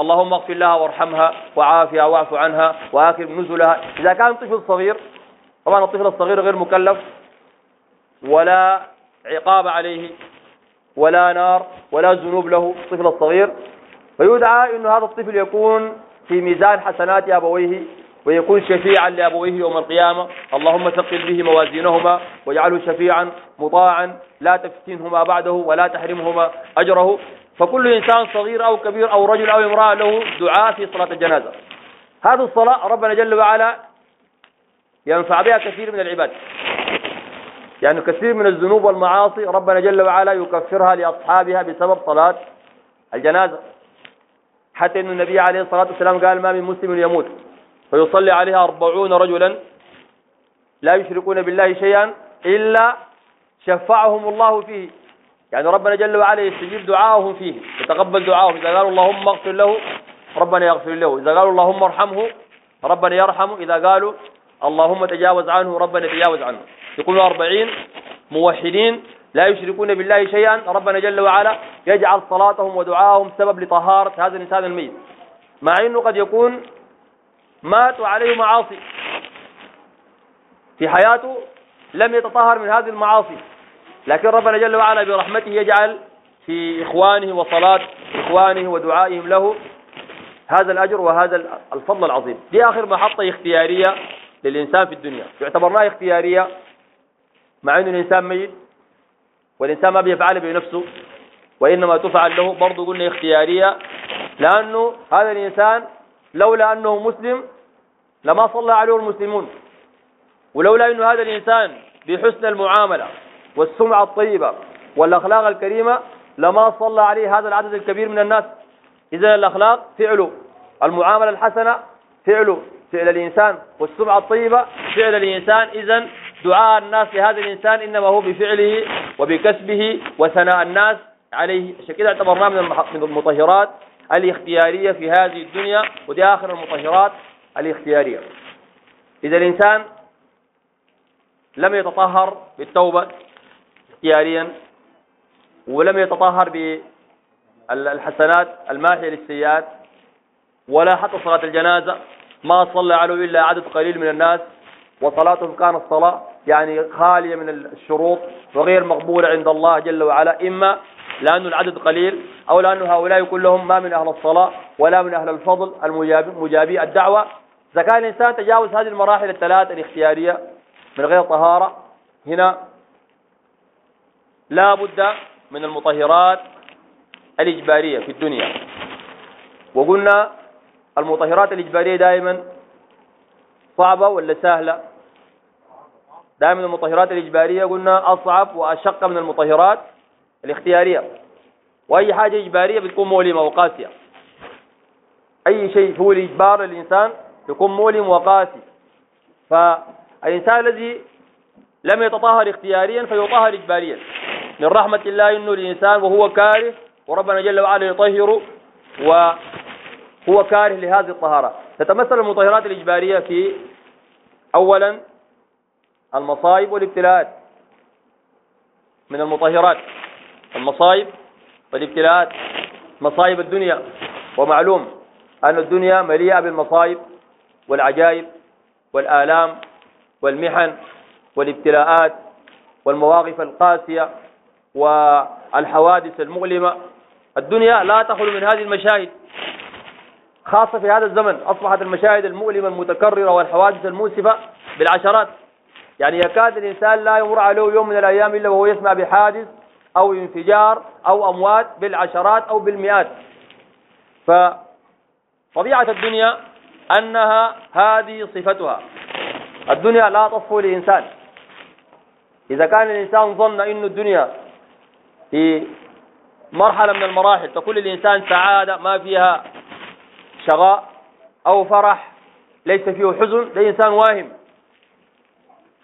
اللهم اغفر لها وارحمها وعافها واعف عنها وآخر نزلها. إذا كان طفل صغير طبعا الطفل الصغير غير مكلف ولا عقاب عليه ولا نار ولا ذنوب له الطفل الصغير. فيدعى أن هذا الطفل يكون في ميزان حسنات أبويه ويكون شفيعا لأبويه يوم القيامة. اللهم ثقل به موازينهما واجعله شفيعا مطاعا لا تفتنهما بعده ولا تحرمهما أجره. فكل إنسان صغير أو كبير أو رجل أو امرأة له دعاء في صلاة الجنازة. هذه الصلاة ربنا جل وعلا ينفع بها كثير من العباد. يعني كثير من الذنوب والمعاصي ربنا جل وعلا يكفرها لأصحابها بسبب صلاة الجنازة. حتى أن النبي عليه الصلاة والسلام قال ما من مسلم يموت. فيصلي عليها أربعون رجلا لا يشركون بالله شيئا إلا شفعهم الله فيه. يعني ربنا جل وعلا يستجيب دعاءهم فيه. يتقبل دعاءهم إذا قالوا اللهم اغفر له ربنا يغفر له. إذا قالوا اللهم ارحمه ربنا يرحمه. إذا قالوا اللهم تجاوز عنه ربنا تجاوز عنه. يكونوا أربعين موحدين لا يشركون بالله شيئا ربنا جل وعلا يجعل صلاتهم ودعاءهم سبب لطهارة هذا الإنسان الميت. مع أنه قد يكون مات وعليه معاصي. في حياته لم يتطهر من هذه المعاصي. لكن ربنا جل وعلا برحمته يجعل في إخوانه وصلاة إخوانه ودعائهم له هذا الأجر وهذا الفضل العظيم. دي آخر محطة اختيارية. للإنسان في الدنيا. يعتبرناها اختيارية مع أن الإنسان ميت والإنسان ما بيفعل بنفسه وإنما تفعل له. برضه قلنا اختيارية لأنه هذا الإنسان لولا أنه مسلم لما صلى عليه المسلمون. ولولا أن هذا الإنسان بحسن المعاملة والسمعة الطيبة والأخلاق الكريمة لما صلى عليه هذا العدد الكبير من الناس. إذا الأخلاق فعله المعاملة الحسنة فعله. فعل الإنسان والسمعة الطيبة فعل الإنسان. إذا دعاء الناس لهذا الإنسان إنما هو بفعله وبكسبه وثناء الناس عليه. عشان كده اعتبرناه من المطهرات الاختيارية في هذه الدنيا ودي آخر المطهرات الاختيارية. إذا الإنسان لم يتطهر بالتوبة اختياريا ولم يتطهر بالحسنات الماحية للسيئات ولا حتى صلاة الجنازة ما صلى عليه إلا عدد قليل من الناس وصلاتهم كانت صلاة يعني خالية من الشروط وغير مقبولة عند الله جل وعلا إما لأن العدد قليل أو لأن هؤلاء كلهم ما من أهل الصلاة ولا من أهل الفضل المجابي الدعوة. إذا كان الإنسان تجاوز هذه المراحل الثلاث الاختيارية من غير طهارة هنا لا بد من المطهرات الإجبارية في الدنيا. وقلنا المطهرات الإجبارية دائما صعبة ولا سهلة؟ دائما المطهرات الإجبارية قلنا أصعب وأشق من المطهرات الاختيارية. وأي حاجة إجبارية بتكون مؤلمة وقاسية. أي شيء هو الإجبار للإنسان يكون مؤلم وقاسي. فالإنسان الذي لم يتطهر اختياريا فيطهر إجباريا من رحمة الله إنه الإنسان وهو كاره وربنا جل وعلا يطهره. وهو كاره لهذه الطهارة. تتمثل المطهرات الإجبارية في أولا المصائب والابتلاءات. من المطهرات المصائب والابتلاءات. مصائب الدنيا ومعلوم أن الدنيا مليئة بالمصائب والعجائب والآلام والمحن والابتلاءات والمواقف القاسية والحوادث المؤلمة. الدنيا لا تخلو من هذه المشاهد. خاصة في هذا الزمن أصبحت المشاهد المؤلمة المتكررة والحوادث المؤسفة بالعشرات. يعني يكاد الإنسان لا يمر عليه يوم من الأيام إلا وهو يسمع بحادث أو انفجار أو أموات بالعشرات أو بالمئات. فطبيعة الدنيا أنها هذه صفتها. الدنيا لا تصفو لإنسان. إذا كان الإنسان ظن أن الدنيا في مرحلة من المراحل تكون للإنسان سعادة ما فيها شغاء أو فرح ليس فيه حزن ده إنسان واهم.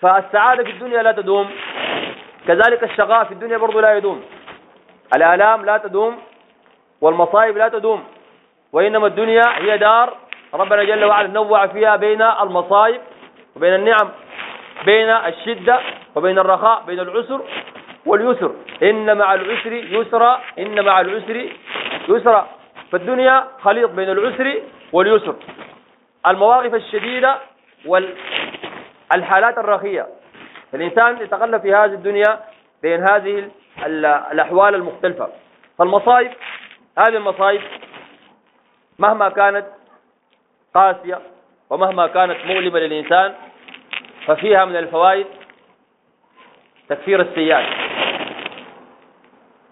فالسعادة في الدنيا لا تدوم. كذلك الشقاء في الدنيا برضو لا يدوم. الآلام لا تدوم والمصائب لا تدوم. وإنما الدنيا هي دار. ربنا جل وعلا نوع فيها بين المصائب وبين النعم بين الشدة وبين الرخاء بين العسر واليسر. إن مع العسر يسرا إن مع العسر يسرا. فالدنيا خليط بين العسر واليسر. المواقف الشديدة والحالات الرخية. الإنسان يتقلب في هذه الدنيا بين هذه الأحوال المختلفة. فالمصائب هذه المصائب مهما كانت قاسية ومهما كانت مؤلمة للإنسان ففيها من الفوائد تكفير السيئات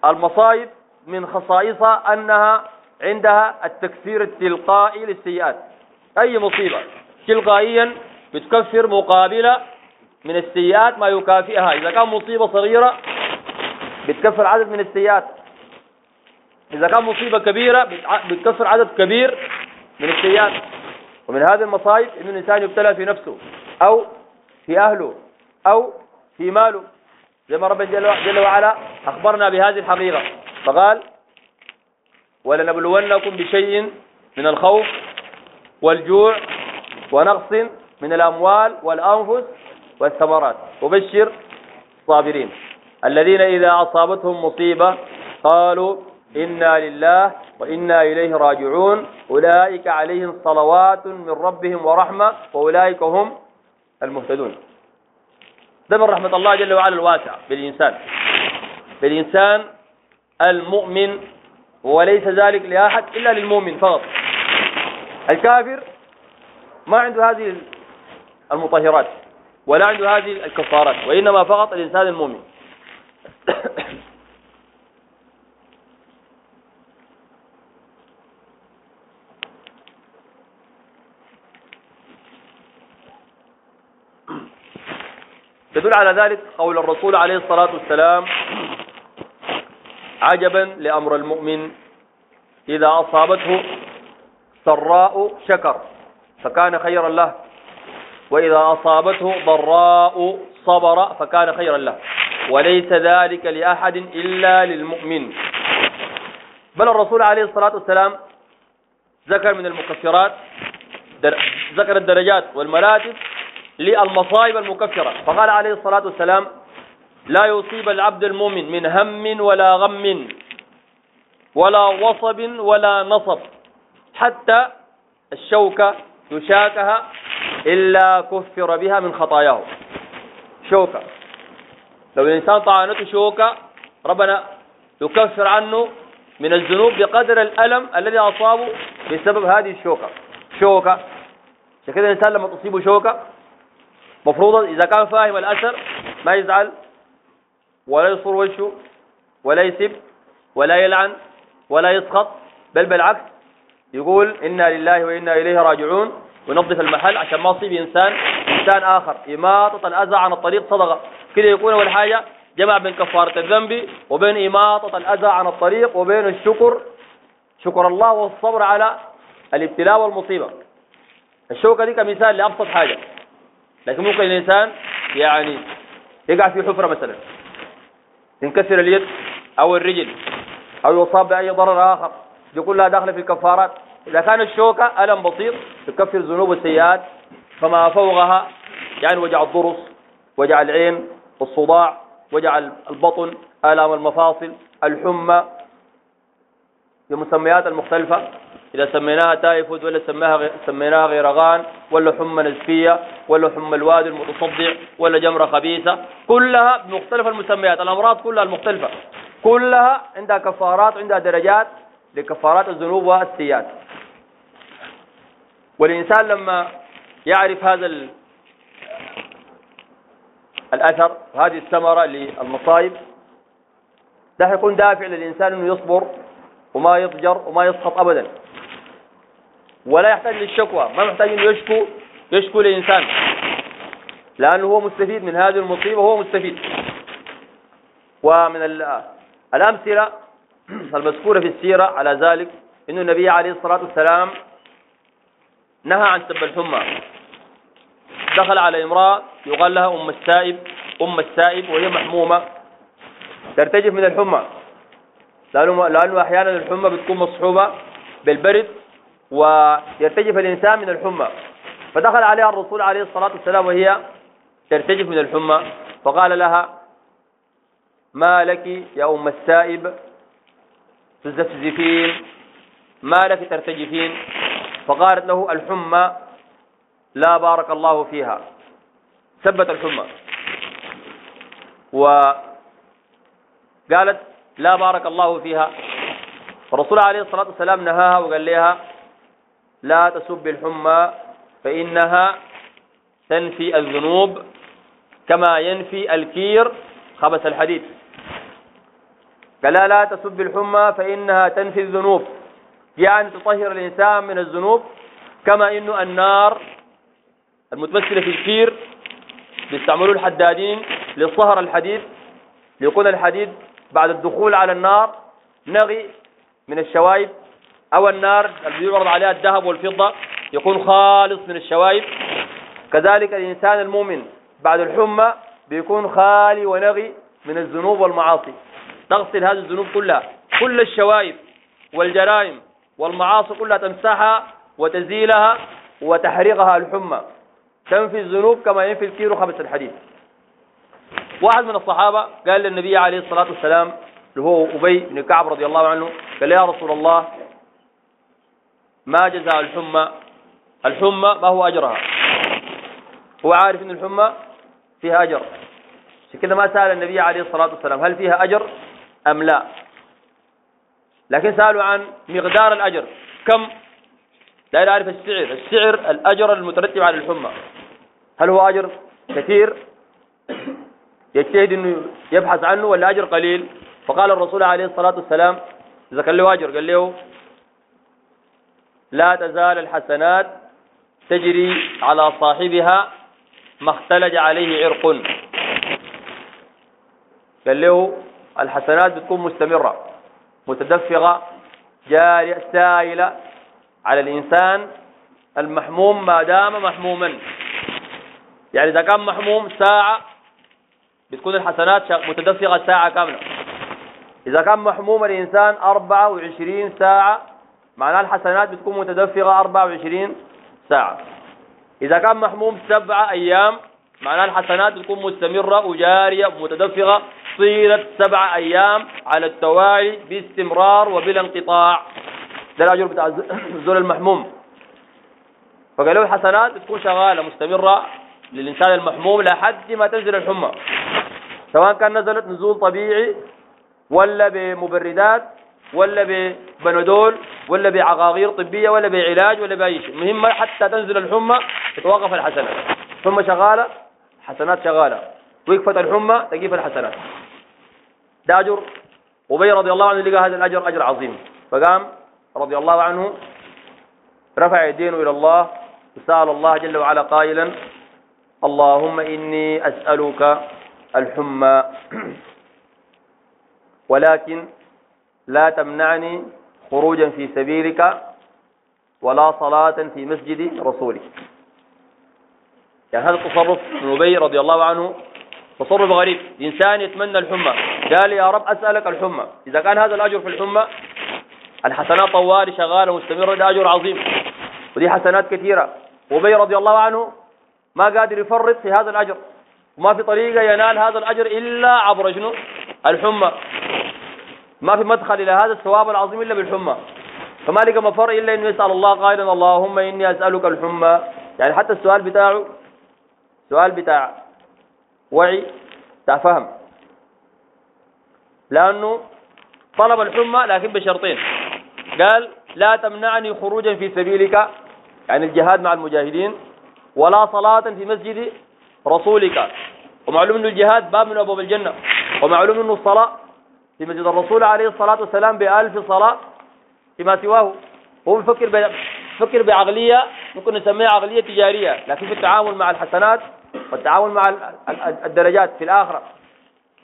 المصائب من خصائصها أنها عندها التكفير التلقائي للسيئات. أي مصيبة؟ تلقائيا بتكفر مقابلة من السيئات ما يكافئها. إذا كان مصيبة صغيرة بتكفر عدد من السيئات. إذا كان مصيبة كبيرة بتكفر عدد كبير من السيئات. ومن هذه المصائب أن الإنسان يبتلى في نفسه أو في أهله أو في ماله. زي ما ربنا جل وعلا أخبرنا بهذه الحقيقة. فقال ولنبلونكم بشيء من الخوف والجوع ونقص من الأموال والأنفس والثمرات. وبشر الصابرين. الذين إذا أصابتهم مصيبة قالوا إنا لله وإنا إليه راجعون. أولئك عليهم صلوات من ربهم ورحمة وأولئك هم المهتدون. ده من رحمة الله جل وعلا الواسعة بالإنسان. بالإنسان المؤمن وليس ذلك لأحد إلا للمؤمن فقط. الكافر ما عنده هذه المطهرات ولا عنده هذه الكفارات وإنما فقط الإنسان المؤمن. يدل على ذلك قول الرسول عليه الصلاة والسلام عجبا لأمر المؤمن. إذا أصابته سراء شكر فكان خيرا له. وإذا أصابته ضراء صبر فكان خيرا له. وليس ذلك لأحد إلا للمؤمن. بل الرسول عليه الصلاة والسلام ذكر من المكفرات ذكر الدرجات والمراتب للمصائب المكفرة. فقال عليه الصلاة والسلام لا يصيب العبد المؤمن من هم ولا غم ولا وصب ولا نصب. حتى الشوكة يشاكها إلا كفر بها من خطاياه. شوكة. لو الإنسان طعنته شوكة ربنا يكفر عنه من الذنوب بقدر الألم الذي أصابه بسبب هذه الشوكة. شوكة. كده الإنسان لما تصيبه شوكة مفروض إذا كان فاهم الأثر ما يزعل ولا يصر وجهه ولا يسب ولا يلعن ولا يسخط بل بالعكس يقول إنا لله وإنا إليه راجعون وينظف المحل عشان ما يصيب إنسان إنسان آخر. إماطة الأذى عن الطريق صدقة. كده يكون أول حاجة جمع بين كفارة الذنب وبين إماطة الأذى عن الطريق وبين الشكر. شكر الله والصبر على الابتلاء والمصيبة. الشوكة دي كمثال لأبسط حاجة. لكن ممكن الإنسان يعني يقع في حفرة مثلا. تنكسر اليد أو الرجل أو يصاب بأي ضرر آخر. دي كلها داخلة في الكفارات. إذا كان الشوكة ألم بسيط تكفر ذنوب السيئات. فما فوقها يعني وجع الضرس وجع العين الصداع وجع البطن آلام المفاصل الحمى بمسميات المختلفة. إذا سميناها تايفود ولا سميناها سميناها غيرغان ولا حمى نزفية ولا حمى الوادي المتصدع ولا جمرة خبيثة كلها بمختلف المسميات. الأمراض كلها المختلفة. كلها عندها كفارات وعندها درجات لكفارات الذنوب والسيئات. والإنسان لما يعرف هذا الأثر وهذه الثمرة للمصائب ده يكون دافع للإنسان أنه يصبر وما يضجر وما يسخط أبدا. ولا يحتاج للشكوى ما محتاج أنه يشكو يشكو لإنسان لأنه هو مستفيد من هذه المصيبة وهو مستفيد. ومن الأمثلة المذكورة في السيرة على ذلك أن النبي عليه الصلاة والسلام نهى عن سب الحمى. دخل على امرأة يقال لها أم السائب أم السائب وهي محمومة. ترتجف من الحمى. لأنه, لأنه أحيانا الحمى بتكون مصحوبة بالبرد. ويرتجف الإنسان من الحمى. فدخل عليها الرسول عليه الصلاة والسلام وهي ترتجف من الحمى. فقال لها ما لك يا أم السائب؟ تزفزفين. ما لك ترتجفين؟ فقالت له الحمى لا بارك الله فيها. ثبت الحمى. وقالت لا بارك الله فيها. الرسول عليه الصلاة والسلام نهاها وقال لها لا تسب الحمى فإنها تنفي الذنوب كما ينفي الكير. خبث الحديد قال لا, تسب الحمى فإنها تنفي الذنوب. يعني تطهر الإنسان من الذنوب كما إنه النار المتمثلة في الكير بيستعملوا الحدادين لصهر الحديد ليكون الحديد بعد الدخول على النار نغي من الشوايب. أو النار اللي يعرض عليها الذهب والفضة يكون خالص من الشوايب كذلك الإنسان المؤمن بعد الحمى بيكون خالي ونغي من الذنوب والمعاصي. تغسل هذه الذنوب كلها. كل الشوائب والجرائم والمعاصي كلها تمسحها وتزيلها وتحرقها الحمى. تنفي الذنوب كما ينفي الكير خبث الحديد. واحد من الصحابة قال للنبي عليه الصلاة والسلام اللي هو أبي بن كعب رضي الله عنه قال يا رسول الله ما جزاء الحمى. الحمى ما هو أجرها. هو عارف أن الحمى فيها أجر. كده ما سأل النبي عليه الصلاة والسلام هل فيها أجر أم لا. لكن سألوا عن مقدار الأجر. كم؟ لا يعرف السعر. السعر الأجر المترتب على الحمى. هل هو أجر كثير؟ يجتهد أنه يبحث عنه ولا أجر قليل؟ فقال الرسول عليه الصلاة والسلام إذا كان له أجر قال له لا تزال الحسنات تجري على صاحبها ما اختلج عليه عرق. قال له الحسنات بتكون مستمرة متدفقة جارية سائلة على الإنسان المحموم ما دام محموما. يعني إذا كان محموم ساعة بتكون الحسنات متدفقة ساعة كاملة. إذا كان محموم الإنسان 24 ساعة معناه الحسنات بتكون متدفقة 24 ساعة. إذا كان محموم سبعة أيام معناه الحسنات بتكون مستمرة وجارية متدفقة طيلة سبعة أيام على التوالي باستمرار وبلا انقطاع. ده الأجر بتاع الزول المحموم. فقالوا الحسنات بتكون شغالة مستمرة للإنسان المحموم لحد ما تنزل الحمى. سواء كان نزلت نزول طبيعي ولا بمبردات ولا ببنودول ولا بعقاقير طبية ولا بعلاج ولا بأي شيء. المهم حتى تنزل الحمى تتوقف الحسنات. ثم شغالة حسنات شغالة. وقفت الحمى تقيف الحسنات. ده أجر. أبي رضي الله عنه لقى هذا الأجر أجر عظيم. فقام رضي الله عنه رفع يدينه إلى الله وسأل الله جل وعلا قائلا اللهم إني أسألك الحمى. ولكن لا تمنعني خروجا في سبيلك ولا صلاة في مسجد رسولك. يعني هذا التصرف من أبي رضي الله عنه تصرف غريب. إنسان يتمنى الحمى. قال يا رب أسألك الحمى. إذا كان هذا الأجر في الحمى الحسنات طوالي شغالة مستمرة ده أجر عظيم. ودي حسنات كثيرة. وبي رضي الله عنه ما قادر يفرط في هذا الأجر. وما في طريقة ينال هذا الأجر إلا عبر شنو؟ الحمى. ما في مدخل إلى هذا الثواب العظيم إلا بالحمى. فما لقى مفر إلا إنه يسأل الله قائلا اللهم إني أسألك الحمى. يعني حتى السؤال بتاعه سؤال بتاع وعي بتاع فهم. لأنه طلب الحمى لكن بشرطين. قال لا تمنعني خروجا في سبيلك. يعني الجهاد مع المجاهدين. ولا صلاة في مسجد رسولك. ومعلوم أن الجهاد باب من أبواب الجنة. ومعلوم أن الصلاة في مسجد الرسول عليه الصلاة والسلام بألف صلاة فيما سواه. هو بيفكر بيفكر بعقلية ممكن نسميها عقلية تجارية لكن في التعامل مع الحسنات والتعامل مع الدرجات في الآخرة.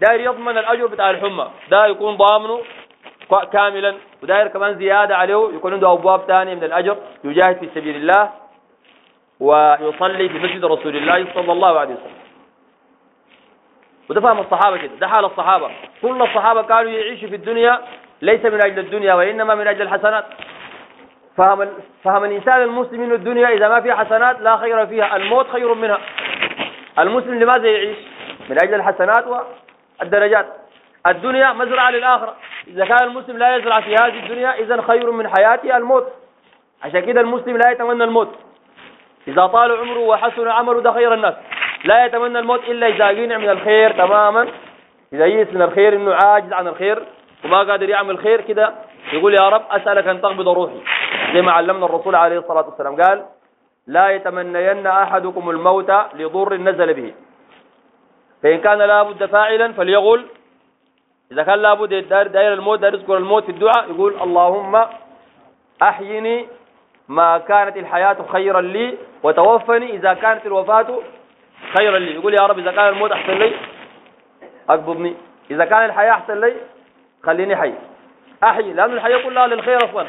داير يضمن الأجر بتاع الحمى. ده يكون ضامنه كاملا وداير كمان زيادة عليه يكون عنده أبواب ثانية من الأجر يجاهد في سبيل الله ويصلي في مسجد رسول الله صلى الله عليه وسلم. وده فهم الصحابة كده ده حال الصحابة. كل الصحابة كانوا يعيشوا في الدنيا ليس من أجل الدنيا وإنما من أجل الحسنات. فهم, فهم الإنسان المسلم من الدنيا إذا ما فيها حسنات لا خير فيها الموت خير منها. المسلم لماذا يعيش؟ من أجل الحسنات والدرجات. الدنيا مزرعة للآخرة. إذا كان المسلم لا يزرع في هذه الدنيا إذا خير من حياته الموت. عشان كده المسلم لا يتمنى الموت. إذا طال عمره وحسن عمله ده خير الناس. لا يتمنى الموت إلا إذا قينع من الخير تماما. إذا يئس من الخير إنه عاجز عن الخير وما قادر يعمل خير كده يقول يا رب أسألك أن تقبض روحي. زي ما علمنا الرسول عليه الصلاة والسلام قال لا يتمنين أحدكم الموت لضر نزل به. فإن كان لابد فاعلا فليقول إذا كان لابد داير الموت داير يذكر الموت في الدعاء يقول اللهم أحيني ما كانت الحياة خيرا لي وتوفني إذا كانت الوفاة خيرا لي يقول يا رب إذا كان الموت أحسن لي أقبضني إذا كان الحياة أحسن لي خليني حي. أحيي لأن الحياة كلها للخير أصلا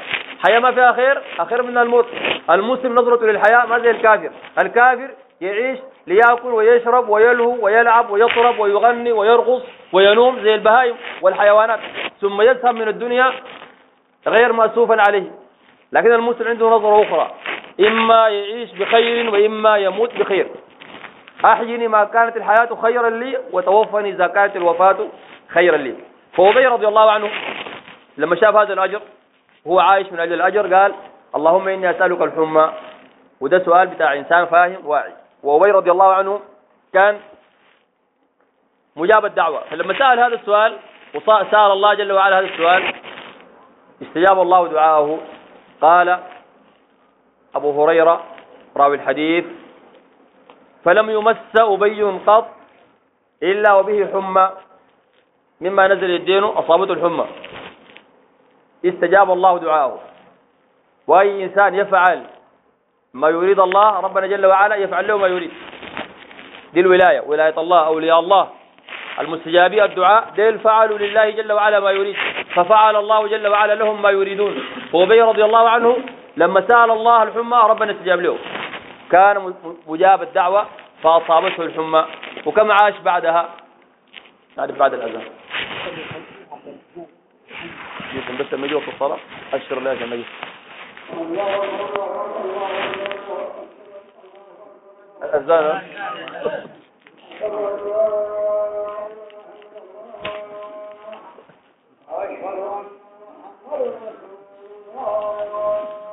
حياة ما فيها خير أخير من الموت. المسلم نظرته للحياة ما زي الكافر. الكافر يعيش ليأكل ويشرب ويلهو ويلعب ويطرب ويغني ويرقص وينوم زي البهائم والحيوانات. ثم يذهب من الدنيا غير مأسوفا عليه. لكن المسلم عنده نظرة أخرى. إما يعيش بخير وإما يموت بخير. أحيني ما كانت الحياة خيرا لي وتوفني إذا كانت الوفاة خيرا لي. فأبي رضي الله عنه لما شاف هذا الأجر هو عايش من أجل الأجر قال اللهم إني أسألك الحمى. وده سؤال بتاع إنسان فاهم واعي. وأبي رضي الله عنه كان مجاب الدعوة. فلما سأل هذا السؤال وسأل الله جل وعلا هذا السؤال استجاب الله دعاءه. قال أبو هريرة راوي الحديث فلم يمس أبي قط إلا وبه حمى. مما نزل الدين أصابته الحمى. استجاب الله دعاءه. وأي إنسان يفعل ما يريد الله ربنا جل وعلا يفعل له ما يريد. دي الولاية ولاية الله أولياء الله. المستجابي الدعاء ديل فعلوا لله جل وعلا ما يريد. ففعل الله جل وعلا لهم ما يريدون. وأبي رضي الله عنه لما سأل الله الحمى ربنا استجاب له. كان مجاب الدعوة فأصابته الحمى. وكم عاش بعدها؟ نعرف بعد الأذان. يمكن بس لما يجي وقت الصلاة أشكر الله عشان نجي الأذان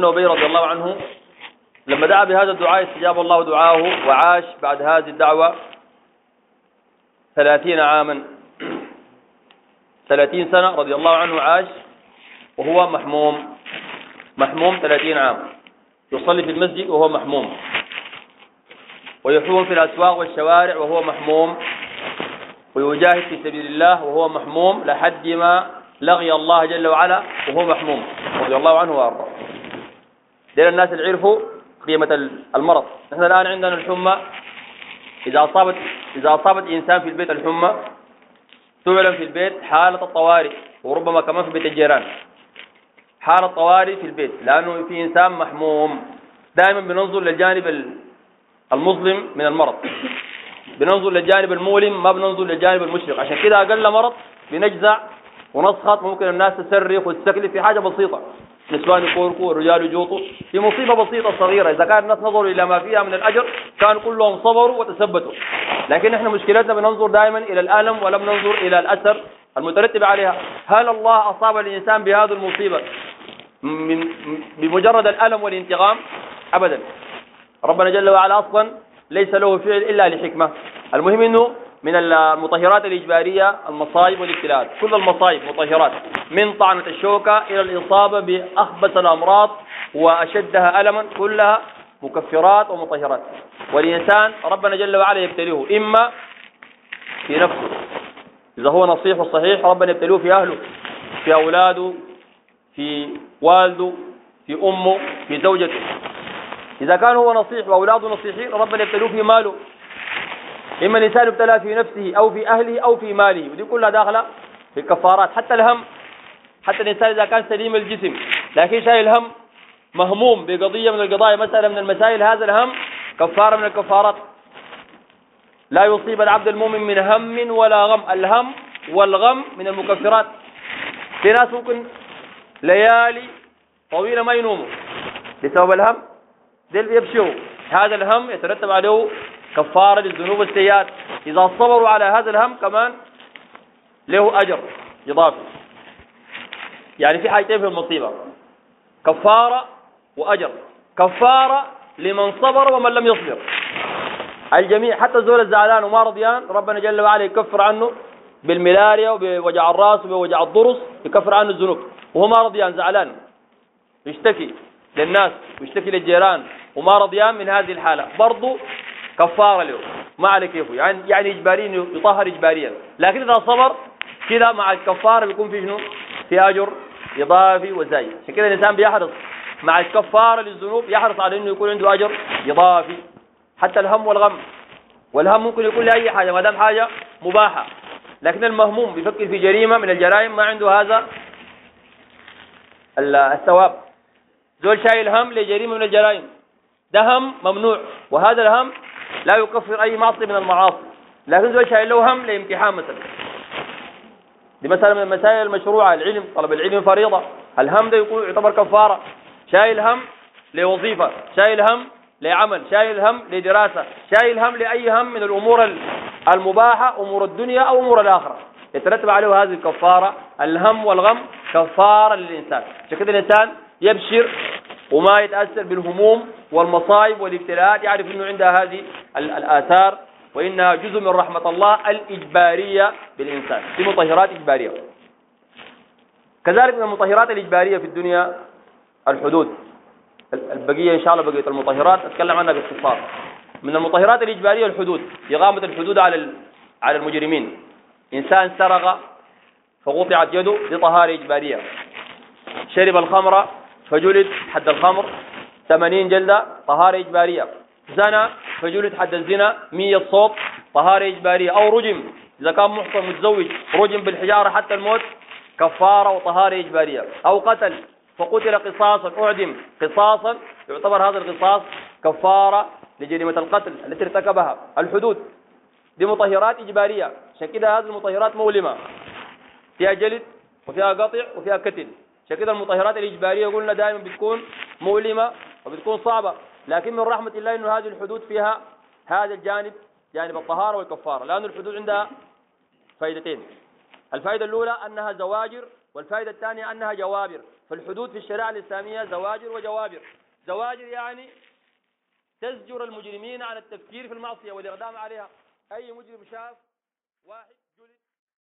قلنا أبي رضي الله عنه لما دعا بهذا الدعاء استجاب الله دعاه وعاش بعد هذه الدعوة ثلاثين عاما. ثلاثين سنة رضي الله عنه عاش وهو محموم. محموم ثلاثين عام. يصلي في المسجد وهو محموم. ويحوم في الأسواق والشوارع وهو محموم. ويجاهد في سبيل الله وهو محموم لحد ما لغي الله جل وعلا وهو محموم. رضي الله عنه وأرضاه. دير الناس اللي عرفوا قيمة المرض. نحن الآن عندنا الحمى. إذا أصابت إذا أصابت إنسان في البيت الحمى تعلن في البيت حالة الطوارئ وربما كمان في بيت الجيران. حالة طوارئ في البيت لأنه في إنسان محموم. دائما بننظر للجانب المظلم من المرض. بننظر للجانب المؤلم ما بننظر للجانب المشرق. عشان كده أقل مرض بنجزع ونسخط. ممكن الناس تصرخ وتستكلف في حاجة بسيطة. نسوان يقوركوا والرجال يجوطوا. في مصيبة بسيطة صغيرة. إذا كان الناس نظروا إلى ما فيها من الأجر كان كلهم صبروا وتثبتوا. لكن إحنا مشكلتنا بننظر دائما إلى الألم ولم ننظر إلى الأثر المترتب عليها. هل الله أصاب الإنسان بهذه المصيبة من بمجرد الألم والانتقام؟ أبدا. ربنا جل وعلا أصلا ليس له فعل إلا لحكمة. المهم أنه من المطهرات الإجبارية المصائب والابتلاءات كل المصائب مطهرات. من طعنة الشوكة إلى الإصابة بأخبث الأمراض وأشدها ألما كلها مكفرات ومطهرات. والإنسان ربنا جل وعلا يبتليه. إما في نفسه. إذا هو نصيح وصحيح ربنا يبتليه في أهله في أولاده في والده في أمه في زوجته. إذا كان هو نصيح وأولاده نصيحين ربنا يبتلوه في ماله. إما الإنسان يبتلى في نفسه أو في أهله أو في ماله. ودي كلها داخلة في الكفارات. حتى الهم حتى الإنسان إذا كان سليم الجسم. لكن شايل هم مهموم بقضية من القضايا. مسألة من المسائل هذا الهم كفارة من الكفارات. لا يصيب العبد المؤمن من هم ولا غم. الهم والغم من المكفرات. في ناس ممكن ليالي طويلة ما ينوموا. بسبب الهم ديل يبشروا هذا الهم يترتب عليه كفارة للذنوب والسيئات. إذا صبروا على هذا الهم كمان له أجر إضافي يعني في حاجتين في المصيبة. كفارة وأجر. كفارة لمن صبر ومن لم يصبر. الجميع حتى الزول الزعلان وما رضيان ربنا جل وعلا يكفر عنه بالملاريا وبوجع الراس وبوجع الضرس يكفر عنه الذنوب. وهو ما رضيان زعلان. يشتكي للناس ويشتكي للجيران وما رضيان من هذه الحالة. برضو كفارة له ما على كيفه يعني يعني إجباريا يطهر إجباريا. لكن إذا صبر كذا مع الكفارة بيكون في شنو؟ في أجر إضافي وزايد. عشان كذا الإنسان بيحرص. مع الكفارة للذنوب يحرص على إنه يكون عنده أجر إضافي. حتى الهم والغم. والهم ممكن يكون لأي حاجة ما دام حاجة مباحة. لكن المهموم بيفكر في جريمة من الجرائم ما عنده هذا الثواب. زول شايل هم لجريمة من الجرائم. ده هم ممنوع. وهذا الهم لا يكفر أي معصية من المعاصي. لكن زول شايل له هم لامتحان مثلا. دي مثلا من المسائل المشروعة العلم طلب العلم فريضة. الهم ده يكون يعتبر كفارة. شايل هم لوظيفة شايل هم لعمل شايل هم لدراسة شايل هم لأي هم من الأمور المباحة أمور الدنيا أو أمور الآخرة. يترتب عليه هذه الكفارة الهم والغم كفارة للإنسان. عشان كده الإنسان يبشر وما يتأثر بالهموم والمصائب والابتلاءات يعرف أنه عندها هذه الآثار وإنها جزء من رحمة الله الإجبارية بالإنسان. في مطهرات إجبارية. كذلك من المطهرات الإجبارية في الدنيا الحدود. البقية إن شاء الله بقية المطهرات. أتكلم عنها باختصار. من المطهرات الإجبارية الحدود. إقامة الحدود على على المجرمين. إنسان سرق فقطعت يده لطهارة إجبارية. شرب الخمر فجلد حد الخمر. ثمانين جلدة طهارة إجبارية. زنى فجلد حد الزنا. مية صوت طهارة إجبارية. أو رجم إذا كان محصن متزوج رجم بالحجارة حتى الموت كفارة وطهارة إجبارية. أو قتل فقتل قصاصا أعدم. قصاصا يعتبر هذا القصاص كفارة لجريمة القتل التي ارتكبها. الحدود دي مطهرات إجبارية. عشان كده هذه المطهرات مؤلمة. فيها جلد وفيها قطع وفيها كتل. عشان كده المطهرات الإجبارية قلنا دائما بتكون مؤلمة وبتكون صعبة. لكن من رحمة الله أنه هذه الحدود فيها هذا الجانب جانب الطهارة والكفارة. لأن الحدود عندها فائدتين. الفائدة الأولى أنها زواجر والفائدة الثانية أنها جوابر. فالحدود في الشريعة الإسلامية زواجر وجوابر. زواجر يعني تزجر المجرمين عن التفكير في المعصية والإقدام عليها. أي مجرم شاف واحد